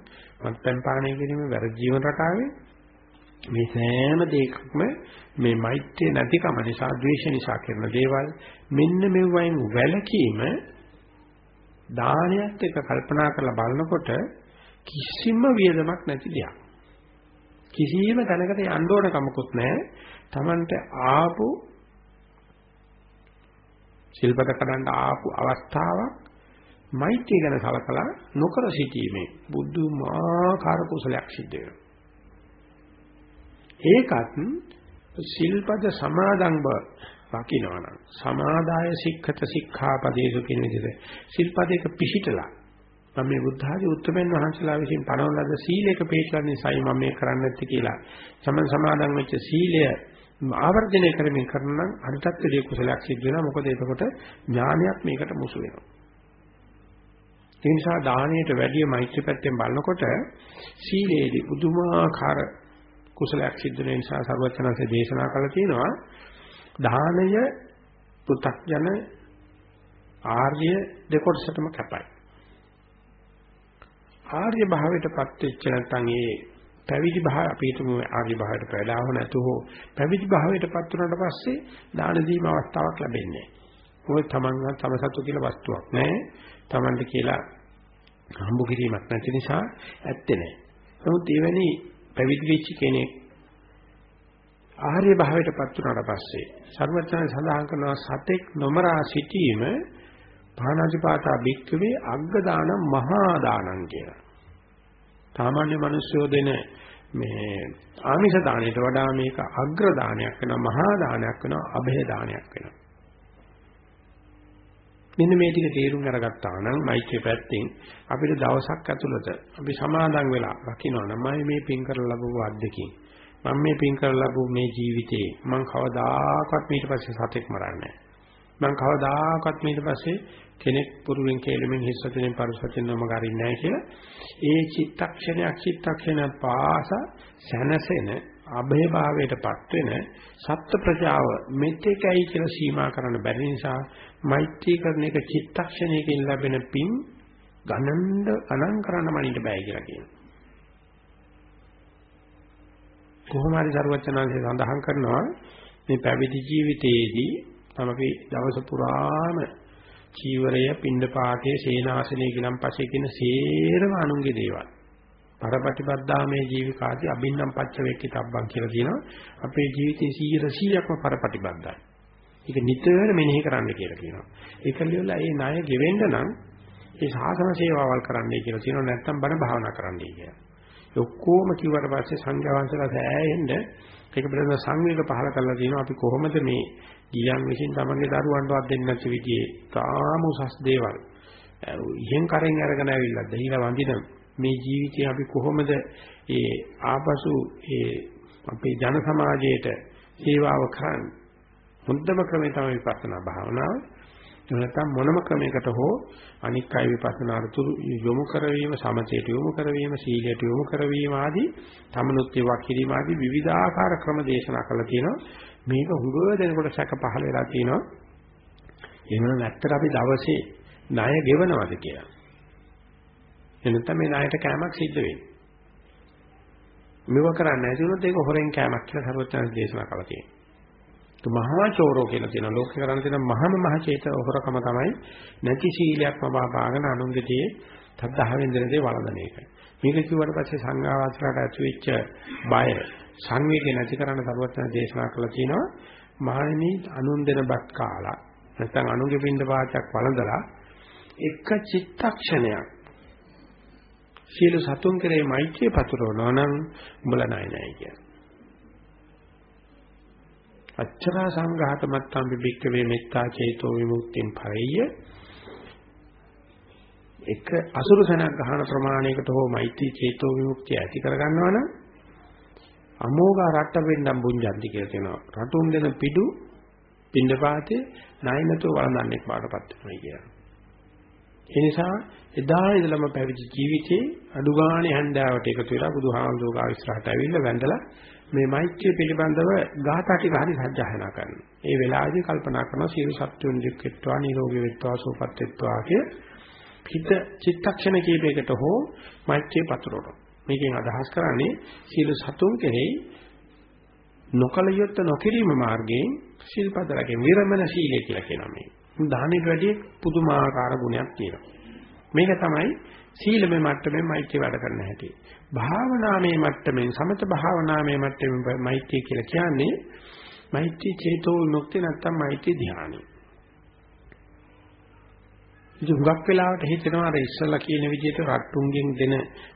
මත්පැන් පානය කිරීම වැරදි ජීවන රටාවේ මේ සෑම දෙයක්ම මේ මෛත්‍රිය නැතිකම නිසා ද්වේෂ නිසා කරන දේවල් මෙන්න මෙවයින් වැළකීම දානයත් එක්ක කල්පනා කරලා බලනකොට කිසිම වියදමක් නැති දෙයක්. කිසියම් තැනකට යන්න ඕන කමකුත් නැහැ. Tamante ආපු සිල්පද කඩන්න ආපු අවස්ථාවක් මෛත්‍රිය ගැන සලකලා නොකර සිටීමේ බුදුමාකාර කුසලයක් සිද්ධ වෙනවා. ඒකත් සිල්පද සමාදන් බව රකින්නවනම් සමාදාය සික්ඛත සික්ඛාපදේසු කියන විදිහට සිල්පදයක පිහිටලා මම මේ බුද්ධ ආදී උත්තරමෙන් වහන්සේලා විසින් පනවන ලද සීලයක පිළිපදින නිසායි මම මේ කරන්නේ නැති කියලා. සමන් සමාදන් වෙච්ච සීලය ආවර්ජනය කරමින් කරනම් අනිතත් දෙය කුසලයක් සිද්ධ වෙනවා. මොකද එතකොට ඥානයක් මේකට මුසු වෙනවා. ඒ නිසා දානයට වැඩිය මෛත්‍රී පැත්තෙන් බලනකොට සීලේදී පුදුමාකාර කුසලයක් සිද්ධ වෙන නිසා සර්වචනanse දේශනා කළා තියෙනවා. දානය පු탁ජන ආර්ය දෙකොටසටම කැපයි. ආර්ය භාවයටපත් වෙච්ච නැත්නම් ඒ පැවිදි භාවය අපි හිතමු ආර්ය භාවයට පැලාව නැතු හෝ පැවිදි භාවයටපත් වුණාට පස්සේ දාන දීම අවස්ථාවක් ලැබෙන්නේ නැහැ. මොකද තමන්ගන් තමසතු කියලා වස්තුවක් නැහැ. තමන්ට කියලා හම්බ කිරීමක් නැති නිසා ඇත්තේ නැහැ. නමුත් එවැනි පැවිදි වෙච්ච කෙනෙක් ආර්ය භාවයටපත් වුණාට පස්සේ සර්වඥයන් සඳහන් කරනවා සතෙක් නොමරා සිටීම පාණාතිපාතා භික්කවේ අග්ග දාන මහා දානං කියලා. සාමාන්‍ය මිනිස්සු දෙන මේ ආමිෂ දාණයට වඩා මේක අග්‍ර දානයක් වෙනවා මහා දානයක් වෙනවා અભය දානයක් වෙනවා. මෙන්න මේ ටික තේරුම් අරගත්තා නම් මෛත්‍රී පැත්තෙන් අපිට දවසක් ඇතුළත අපි සමාදන් වෙලා රකින්න නම් මේ පින් කරලා ලැබුව අද්දකින් මම මේ පින් කරලා ලැබුව මේ ජීවිතේ මම කවදාකවත් ඊට පස්සේ සතෙක් මරන්නේ නැහැ. මම කවදාකවත් ඊට පස්සේ කෙනෙක් පුරුවෙන් කේලෙමින් හිස් වචනෙන් පරිස් වචනෙන් නම ගරින්නේ නැහැ කියලා ඒ චිත්තක්ෂණයක් චිත්තක්ෂණ පාස සැනසෙන අභය භාවයටපත් වෙන සත්ත්ව ප්‍රජාව මෙතෙකයි කියලා සීමා කරන්න බැරි නිසා මෛත්‍රී කරන එක චිත්තක්ෂණයකින් ලැබෙන පින් ගණන්ඩ ගණන් කරන්න මනින්න බෑ කියලා කියනවා. කොහොම හරි සරුවචනාංශය සඳහන් කරනවා මේ පැවිදි ජීවිතයේදී තමයි දවස පුරාම චීවරය, පින්ඩපාතයේ, සේනාසනයේ ගිලම්පසේ කියන සේරම අනුන්ගේ දේවල්. පරපටිපද්දාමේ ජීවිකාති අබින්නම් පච්ච වේක්කි තබ්බන් කියලා කියනවා. අපේ ජීවිතේ 100%ක්ම පරපටිපද්දයි. ඒක නිතර මෙනෙහි කරන්න කියලා කියනවා. ඒක ලියලා ඒ ණය ගෙවෙන්න නම් ඒ සාසන සේවාවල් කරන්නයි කියලා කියනවා. නැත්නම් බණ භාවනා කරන්නයි කියලා. ඒ ඔක්කොම කිව්වට පස්සේ සංඝයා වහන්සේලා සෑහෙන්න ඒක පිළිබඳව සංවේග පහල කරලා තියෙනවා. අපි කොහොමද මේ ගියන් විසින් තමන්ගේ දරුවන්ටවත් දෙන්නේ නැති විදිහේ තාම උසස් දේවල්. ඉහෙන් කරෙන් අරගෙන ඇවිල්ලා දහිලා වඳින මේ ජීවිතය අපි කොහොමද ඒ ආපසු ඒ අපේ ජන සමාජයට සේවාව කරන්නේ හොඳම ක්‍රමය තමයි විපස්සනා භාවනාව. එහෙම නැත්නම් මොනම ක්‍රමයකට හෝ අනික් අය විපස්සනාට යොමු කරවීම සමතයට යොමු කරවීම සීලයට යොමු කරවීම ආදී තමනුත් ඒවා කිරීම ආදී විවිධාකාර ක්‍රම දේශනා කරලා තියෙනවා මේක හුඟව දෙනකොට සැක පහල වෙලා තියෙනවා. එහෙනම් නැත්තර අපි දවසේ ණය ගෙවනවද කියලා. එනතම මේ ණයට කෑමක් සිද්ධ වෙන්නේ. මෙව කරන්නේ නැති වුණොත් ඒක හොරෙන් කෑමක් කියලා සර්වඥාන් දේශනා කළා තියෙනවා. මහා චෝරෝ කියලා කියන ලෝකේ කරන්න තියෙන මහම මහ චේත හොරකම තමයි නැති සීලයක්ම බාපාගෙන අනුන්ගතියේ තත්දහවෙන් දෙන දේ වළඳන එක. මේක කිව්වට පස්සේ සංඝාවාසලට ඇතුවෙච්ච බය. සංවේගය නැති කරන්න සරුවත්න දේශනා කළා කියනවා මහණෙනි අනුන් දෙන බත් කාලා නැත්නම් අනුන්ගේ පින්ඩ පාතක් වළඳලා එක චිත්තක්ෂණයක් සියලු සතුන් කෙරේ මෛත්‍රිය පතුරවනවා නම් උඹලා නයි නයි කියන්නේ. අච්චරා සංඝාත මත්තම් විභික්කවේ මෙත්තා චේතෝ විමුක්තින් පරෙය්‍ය එක අසුරු සනක් ගහන ප්‍රමාණයකට හෝ මෛත්‍රී චේතෝ විමුක්තිය ඇති කරගන්නවා නම් අමෝඝ රට්ට වෙන්නම් බුඤ්ජන්ති කියලා කියනවා. රටුන් දෙන පිටු පින්දපාතේ ණයනතෝ වළඳන්නේ පාඩපත් වෙනවා කියනවා. ඒ නිසා එදා ඉඳලම පැවිදි ජීවිතේ අඩු ගානේ හැන්දාවට එකතු වෙලා බුදුහාමුදුරුවෝ ආවිස්රහට ඇවිල්ලා වැඳලා මේ මෛත්‍රිය පිළිබඳව ගාථා ටික හරි සජ්ජායනා කරනවා. ඒ වෙලාවේදී කල්පනා කරනවා සියලු සත්වයන් දික්කෙත්වා නිරෝගී වෙත්වා සුවපත් වෙත්වා කිය හිත චිත්තක්ෂණ කීපයකට හෝ මෛත්‍රිය පතුරවනවා. මේකෙන් අදහස් කරන්නේ සියලු සතුන් කෙරෙහි නොකල යුත්ත නොකිරීම මාර්ගයෙන් සිල්පද රැකීම විරමණ සීලය කියලා කියනවා මේ. දානෙට වැඩිය පුදුමාකාර ගුණයක් තියෙනවා. මේක තමයි සීලමය මට්ටමේ මෛත්‍රිය වැඩ කරන්න හැටි. භාවනාමය මට්ටමින් සමත භාවනාමය මට්ටමින් මෛත්‍රිය කියලා කියන්නේ මෛත්‍රී චේතෝ විමුක්තිය නැත්තම් මෛත්‍රී ධානය. ඉතින් වෙලාවට හිතෙනවා අර ඉස්සලා කියන විදිහට රට්ටුන්ගෙන් දෙන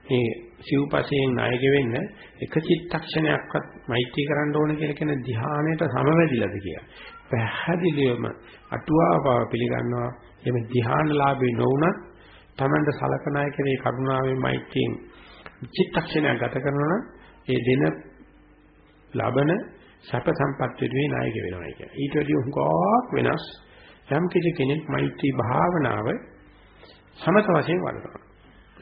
මේ සිව්පසයෙන් ණය ගෙවෙන්න එක චිත්තක්ෂණයක්වත් මෛත්‍රී කරන්න ඕන කියලා කියන ධානයට සමවැදිලාද කියලා. පැහැදිලිවම අටුවාව පිළිගන්නවා එමෙ ධානලාභේ නොවුනත් Tamanda සලකන අය කෙරේ කරුණාවෙන් මෛත්‍රියෙන් චිත්තක්ෂණයක් ගත කරනවා නම් ඒ දෙන ලබන සැප සම්පත් වෙනුවේ නායක වෙනවා කියන්නේ. ඊට වඩා හුඟක් වෙනස් යම් කිසි කෙනෙක් මෛත්‍රී භාවනාව සමත වශයෙන් වඩනවා.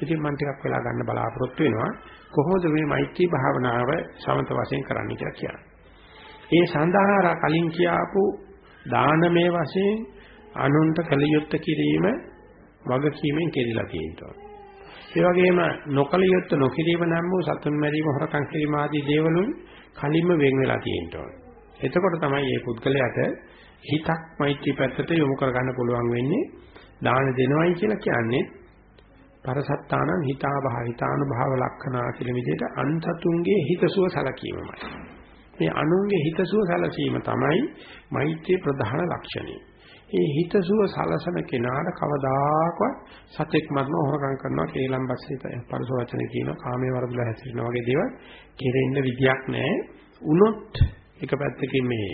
ඉතින් මම ටිකක් වෙලා ගන්න බලාපොරොත්තු වෙනවා කොහොමද මේ මෛත්‍රී භාවනාව සමත වශයෙන් කරන්න කියලා කියන්නේ. ඒ සඳහා කලින් කියාපු දානමය වශයෙන් අනුන්ට කළ යුත්තේ කිරීම වගකීමෙන් කෙරිලා තියෙනවා. ඒ වගේම නොකල යුත්ත නොකිරීම නම් වූ සතුන් මැරීම හොරකම් කිරීම ආදී දේවලුන් කලින්ම වෙන් වෙලා තියෙනවා. එතකොට තමයි මේ පුද්ගලයාට හිතක් මෛත්‍රී පැත්තට යොමු කරගන්න පුළුවන් වෙන්නේ දාන දෙනවයි කියලා කියන්නේ පරසත්තානං හිතා භා හිතානුභාව ලක්ෂණා කියන විදිහට අන්තතුන්ගේ හිතසුව සැලකීමමයි. මේ අනුන්ගේ හිතසුව සැලසීම තමයි මෛත්‍රී ප්‍රධාන ලක්ෂණය. ඒ හිතසුව සලසන කෙනාට කවදාකවත් සතෙක් මරන හොරකම් කරනවා කේලම් බස්සේ පරස වචන කියනවා කාමයේ වරදලා හැසිරෙනවා වගේ දේවල් කෙරෙන්න විදියක් නැහැ. උනොත් එක පැත්තකින් මේ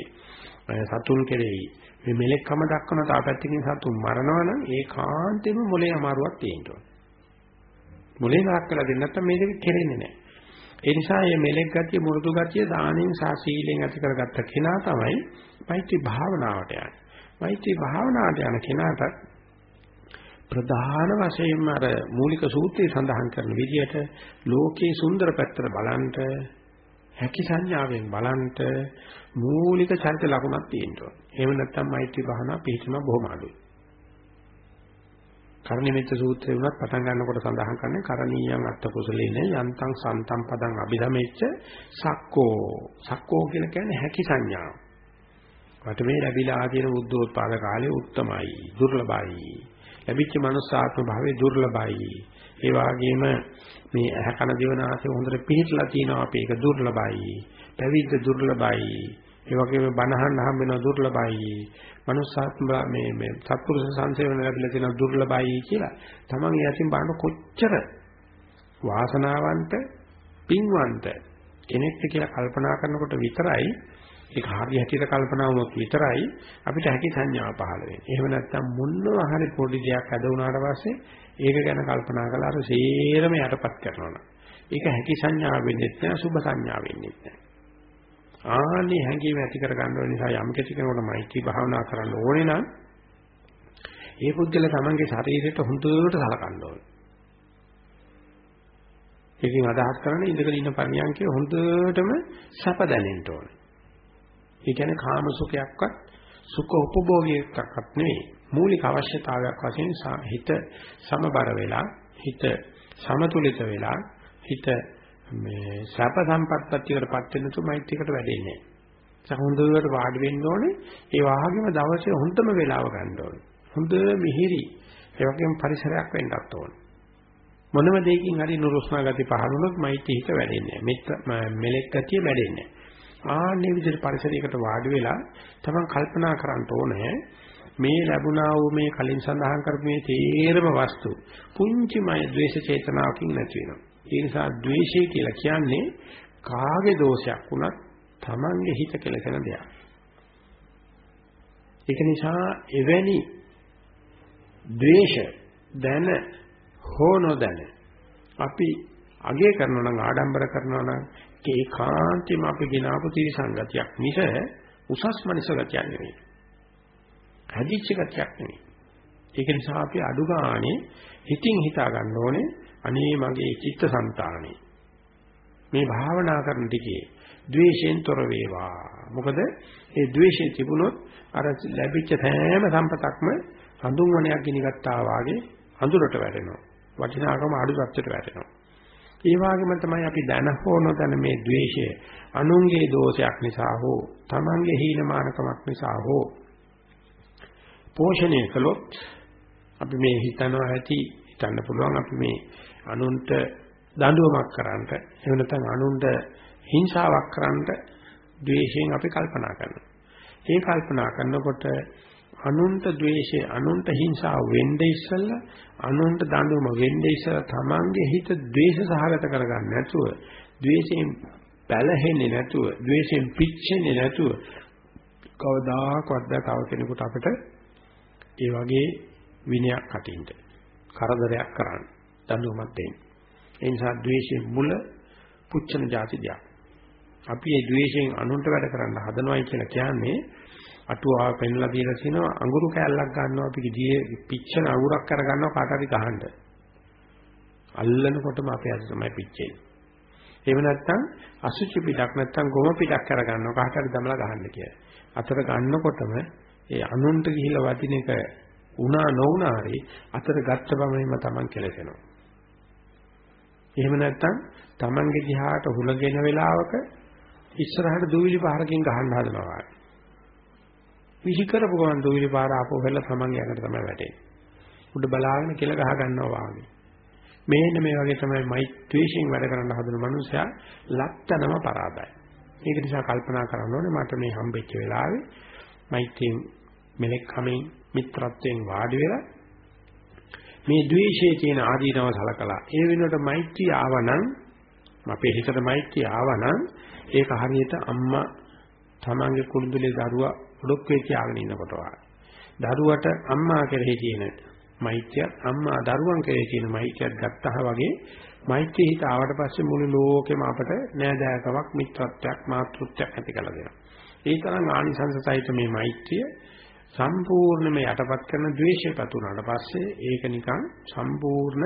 සතුන් කෙරෙහි මේ මෙලෙක්කම දක්වන තා පැත්තකින් සතුන් මරනවා නම් ඒ කාන්තේම මොලේ අමාරුවක් තියෙනවා. මොලේ නරක කරලා දෙන්න නැත්නම් මේ දෙක කෙරෙන්නේ නැහැ. ඒ නිසා මේ මෙලෙක් ගතිය මුරුදු ගතිය දානෙන් සහ සීලෙන් ඇති කරගත්ත කෙනා තමයි මෛත්‍රී භාවනාවට යන්නේ. මෛත්‍රී භාවනාවට යන කෙනාට ප්‍රධාන වශයෙන්ම අර මූලික සූත්‍රයේ සඳහන් කරන විදිහට ලෝකේ සුන්දර පැත්තට බලන්ට හැකි සංඥාවෙන් බලන්ට මූලික චරිත ලකුණක් තියෙනවා. එහෙම නැත්නම් මෛත්‍රී භාවනාව පිළිතුරන බොහොම අඩුයි. කරණිමිත සූත්‍රය උනත් පටන් ගන්නකොට සඳහන් කරන්නේ කරණීයම් අත්ත කුසලේන යන්තං සන්තම් පදං අභිධමෙච්ච සක්කෝ. සක්කෝ කියලා කියන්නේ හැකි සංඥාව. වට මේ ලැබිලා තියෙන බුද්ධෝත්පාද කාලේ උත්තමයි දුර්ලභයි. ලැබිච්ච මනුස්සාත්ම භාවයේ දුර්ලභයි. ඒ වගේම මේ ඇහ කන දිවනාසය හොඳට පිහිටලා තියෙනවා අපි ඒක දුර්ලභයි. පැවිද්ද දුර්ලභයි. ඒ වගේම බණහන් හම් වෙන දුර්ලභයි මනුස්සාත්ම මේ මේ සත්පුරුෂ සංසේවන ලැබිලා තියෙන දුර්ලභයි කියලා තමන් යටින් බලන කොච්චර වාසනාවන්ත පින්වන්ත කෙනෙක්ද කියලා කල්පනා කරනකොට විතරයි ඒක හරිය හැටියට කල්පනා වුණොත් විතරයි අපිට හැකි සංඥාව පහළ වෙන්නේ. එහෙම නැත්නම් මොනවා හරි පොඩි දෙයක් ඇද වුණාට පස්සේ ඒක ගැන කල්පනා කරලා අර සේරම යටපත් කරනවා. ඒක හැකි සංඥාව වෙන්නේ නැහැ සුභ සංඥාව වෙන්නේ නැහැ. ආනේ හැඟීම ඇති කර ගන්න ඕන නිසා යම් කිසි කෙනෙකුට මෛත්‍රී භාවනා කරන්න ඕනේ නම් ඒ පුද්ගල තමන්ගේ ශරීරයට හොඳට සලකන්න ඕනේ. ඒකෙන් අදහස් කරන්නේ ඉඳගෙන ඉන්න පරියන්කේ හොඳටම සැප දැනෙන්න ඕනේ. ඒ කියන්නේ කාම සුඛයක්වත් සුඛ උපභෝගයක්වත් නෙවෙයි. මූලික අවශ්‍යතාවයක් වශයෙන් හිත සමබර වෙලා හිත සමතුලිත වෙලා හිත මේ සැප සම්පත්තියකටපත් වෙන තු මෛත්‍රියකට වැඩෙන්නේ නැහැ. හොඳට වාඩි වෙන්න ඕනේ. ඒ වාගේම දවසේ හොඳම වෙලාව ගන්න ඕනේ. හොඳ මිහිරි ඒ වගේම පරිසරයක් වෙන්නත් ඕනේ. මොනම දෙයකින් හරි නුරුස්නා ගති පහළුනොත් මෛත්‍රී හිත වැඩෙන්නේ නැහැ. මෙලෙක් ගතිය වැඩෙන්නේ නැහැ. ආන්නේ විදිහට පරිසරයකට වාඩි වෙලා තමන් කල්පනා කරන්න ඕනේ මේ ලැබුණා වූ මේ කලින් සඳහන් කරපු මේ තේරම වස්තු පුංචිමය ද්වේෂ චේතනාවකින් නැති වෙනවා. ඒ නිසා ද්වේෂය කියලා කියන්නේ කාගේ දෝෂයක් වුණත් Tamange හිත කෙලසෙන දෙයක්. ඒක නිසා එවැනි ද්වේෂ දැන හෝ නොදැන අපි අගය කරනවා නම් ආඩම්බර කරනවා නම් ඒකාන්තයෙන්ම අපි ගినాපු තිරසංගතියක් මිස උසස් මනස ගතියක් නෙවෙයි. හැදිච්ච ගතියක් නෙවෙයි. ඒක නිසා අපි අඩු ගානේ හිතින් හිතා ගන්න ඕනේ අනේ මගේ චිත්තසංතානෙ මේ භාවනා කරන ටිකේ ද්වේෂයෙන් තොර වේවා. මොකද ඒ ද්වේෂය තිබුණොත් අර ලැබිච්ච සෑම සම්පතක්ම හඳුන්වනයක් ගිනිගත්තා වාගේ අඳුරට වැටෙනවා. වටිනාකම අඩු තත්ත්වයට වැටෙනවා. ඒ වගේම තමයි අපි දැන හෝ නොදැන මේ ද්වේෂය අනුන්ගේ දෝෂයක් නිසා හෝ තමන්ගේ හීනමානකමක් නිසා හෝ පෝෂණය කළොත් අපි මේ හිතනවා ඇති හිතන්න පුළුවන් අපි මේ අනුන්ට දඬුවමක් කරන්නට එහෙම නැත්නම් අනුන්ට හිංසාවක් කරන්නට ද්වේෂයෙන් අපි කල්පනා කරනවා. ඒ කල්පනා කරනකොට අනුන්ට ද්වේෂය අනුන්ට හිංසාව වෙන්නේ ඉස්සෙල්ලා අනුන්ට දඬුවම වෙන්නේ ඉස්සෙල්ලා තමන්ගේ හිත ද්වේෂ සහගත කරගන්න නැතුව ද්වේෂයෙන් පැලහෙන්නේ නැතුව ද්වේෂයෙන් පිච්චෙන්නේ නැතුව කවදාකවත් තව කෙනෙකුට අපිට ඒ වගේ විනයක් අටින්ට කරදරයක් කරන්න දඬුවමක් දෙන්න. ඒ නිසා ද්වේෂයෙන් මුල පුච්චන જાති දෙයක්. අපි මේ ද්වේෂයෙන් අනුන්ට වැඩ කරන්න හදනවයි කියලා කියන්නේ අටුවාව පෙන්ලා දීලා තිනවා අඟුරු කෑල්ලක් ගන්නවා අපි ගියේ පිච්චන අඟුරක් කරගන්නවා කාට හරි ගහන්න. අල්ලනකොටම අපේ අත තමයි පිච්චෙන්නේ. එහෙම නැත්නම් අසුචි පිටක් නැත්නම් ගොම පිටක් කරගන්නවා කාට හරි දමලා ගහන්න කියලා. අතට ගන්නකොටම ඒ අනුන්ට ගිහිලා වදින එක උනා නොඋනා හරි අතට ගත්ත බමෙන්ම Taman කෙලසෙනවා. එහෙම නැත්නම් Tamanගේ දිහාට හුලගෙන වෙලාවක ඉස්සරහට දුවිලි පාරකින් ගහන්න හදනවා. විහි කරපු ගමන් දුවිලි පාර ආපහු වෙලා Tamanගේ යකට තමයි වැටෙන්නේ. උඩ බලාගෙන කෙල ගහ ගන්නවා වාගේ. මේන්න මේ වගේ තමයි මෛත්‍රීෂයෙන් වැඩ කරන්න හදන මනුස්සයා ලක්තනම පරාදයි. ඒක නිසා කල්පනා කරන්න ඕනේ මට මේ හම්බෙච්ච වෙලාවේ මෛත්‍රියෙන් මෙලෙක් කමින් මිත්‍රත්වයෙන් වාඩි වෙලා මේ ද්වේෂයේ තියෙන ආදීනව සලකලා ඒ වෙනුවට මෛත්‍රිය ආවනම් අපේ හිතට මෛත්‍රිය ආවනම් ඒක හරියට අම්මා තමන්ගේ කුරුඳුලේ දරුවා ඔඩොක්කේ තියාගෙන ඉන්නකොට දරුවට අම්මා කෙරෙහි තියෙන මෛත්‍රිය අම්මා දරුවන් කෙරෙහි තියෙන මෛත්‍රියත් ගත්තා වගේ මෛත්‍රිය හිත ආවට පස්සේ මුළු ලෝකෙම අපට නෑදෑකමක් මිත්‍රත්වයක් මාතෘත්වයක් ඇති කළ දෙනවා. ඒ තරම් ආනිසංසසහිත මේ මෛත්‍රිය සම්පූර්ණයෙන්ම යටපත් කරන ද්වේෂය පතුරාට පස්සේ ඒක නිකන් සම්පූර්ණ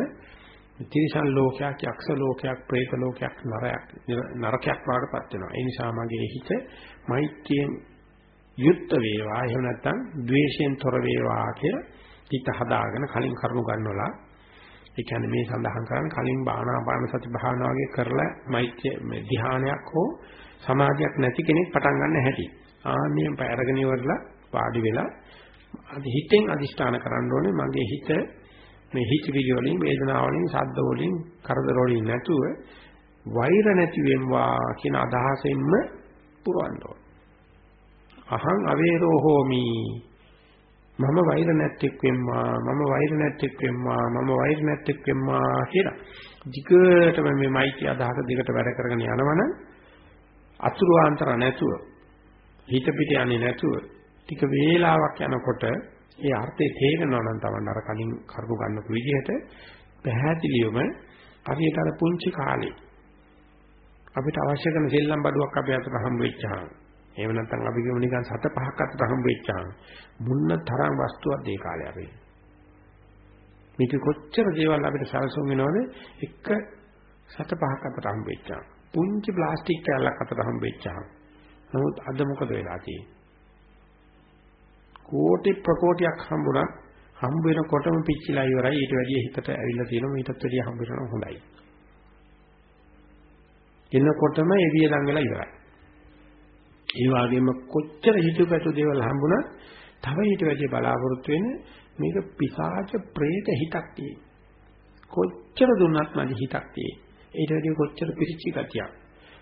තිරිසන් ලෝකයක් යක්ෂ ලෝකයක් പ്രേත ලෝකයක් නරයක් නරකයක් වඩපත් වෙනවා. ඒ නිසා මගේ හිත මෛත්‍රියෙන් යුක්ත වේවා. එහෙම නැත්නම් ද්වේෂයෙන් තොර වේවා කියලා හිත හදාගෙන කලින් කරුණු ගන්නවලා ඒ කියන්නේ මේ සඳහන් කරන්නේ කලින් බාහනාපාන සති භාවනා වගේ කරලා මෛත්‍රිය ධ්‍යානයක් හෝ සමාධියක් නැති කෙනෙක් පටන් ගන්න හැටි. ආන්නියෙන් පය අරගෙන ඉවරලා වාඩි වෙලා හිතෙන් අදිෂ්ඨාන කරන්න ඕනේ මගේ හිත මේ හිතවිලි වලින් වේදනාව වලින් ශබ්ද වලින් කරදර වලින් නැතුව වෛර නැති වෙම්වා කියන අදහසෙන්ම පුරවන්න ඕනේ. අහං අවේරෝ හෝමි මම වෛර නැත්තේක් වෙම්මා මම වෛර නැත්තේක් වෙම්මා මම වෛර නැත්තේක් වෙම්මා කියලා. ධිකටම මේ මෛත්‍රී අදහස දිගට වැඩ කරගෙන යනවනම් අතුරු ආන්තර නැතුව හිත පිට යන්නේ නැතුව ටික වේලාවක් යනකොට ඒ අර්ථය තේරෙනවා නම් තමයි අර කලින් කරුණු ගන්නපු විදිහට පැහැදිලිවම හරියට අර පුංචි කාලේ අපිට අවශ්‍ය කරන සෙල්ලම් බඩුවක් අපේ අතට හම්බ වෙච්චාම එහෙම නැත්නම් අපි කියමු නිකන් සත පහක් අතට හම්බ වෙච්චාම මුන්න තරම් වස්තුවක් ඒ කාලේ අපේ මේක කොච්චර දේවල් අපිට සැලසුම් වෙනවද එක සත පහක් අතට හම්බෙච්චා. පුංචි ප්ලාස්ටික් කෑල්ලක් අතට හම්බෙච්චා. නමුත් අද මොකද වෙලා තියෙන්නේ? කෝටි ප්‍රකෝටියක් හම්බුණා. හම්බ වෙනකොටම පිච්චිලා ඉවරයි. ඊට වැඩිය හිතට ඇවිල්ලා තියෙනවා. ඊටත් වැඩිය හම්බ වෙනවා හොඳයි. එනකොටම එවිය ලඟ වෙලා ඉවරයි. ඒ වගේම කොච්චර හිතුවපැතු දේවල් හම්බුණා තව ඊට වැඩිය බලාපොරොත්තු වෙන්නේ මේක පිසාච ප්‍රේත හිතක් තියෙන. කොච්චර දුන්නත් මදි හිතක් තියෙන. ඊට වැඩිය කොච්චර පිරිච්ච ගතියක්.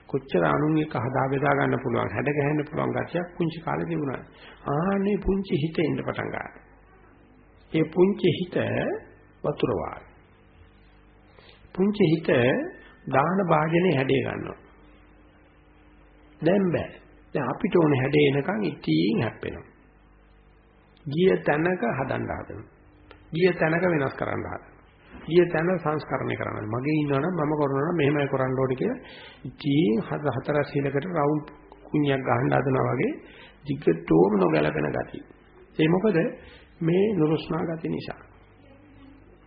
කොච්චර අනුන් එක හදා බෙදා ගන්න පුළුවන්, හැඩ ගැහෙන්න පුළුවන් ගතියක් පුංචි කාලේ තිබුණා. ආන්නේ පුංචි හිතේ ඉන්න පටන් ගන්නවා. ඒ පුංචි හිත වතුර පුංචි හිත දාන භාජනේ හැඩේ ගන්නවා. දැන් බෑ. දැන් අපිට ඕන හැඩේ එනකන් ඉතින් හැප්පෙනවා. ගිය තැනක හදන්න හදනවා. ගිය තැනක වෙනස් කරන්න හදනවා. ගිය තැන සංස්කරණය කරන්න. මගේ ඉන්නවනම් මම කරනවා නම් මෙහෙමයි කරන්න ඕනේ කියලා ඉතින් හතර සීලකට රවුම් කුණියක් ගහන්න හදනවා වගේ දිගටම නොගැලපෙන ගතිය. ඒ මොකද මේ නුරුස්නා ගති නිසා.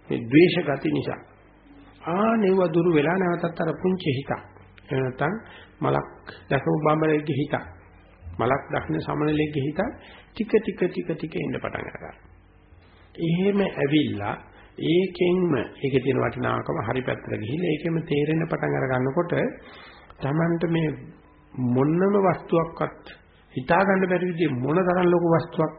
මේ ද්වේෂ ගති නිසා. ආනෙව දුරු වෙලා නැවතත් අර පුංචි හිතක්. එහෙම නැත්නම් මලක් දැකපු බඹරෙක්ගේ හිතක්. මලක් දක්න සමනලෙක්ගේ හිතක් ටික ටික ටික ටික එන්න පටන් ගන්නවා. එහෙම ඇවිල්ලා ඒකෙන්ම ඒකේ තියෙන වටිනාකම හරි පැත්තට ගිහිල්ලා ඒකෙම තේරෙන්න පටන් අර ගන්නකොට Tamanට මේ මොනම වස්තුවක්වත් හිතා ගන්න බැරි විදිහේ මොන තරම් ලොකු වස්තුවක්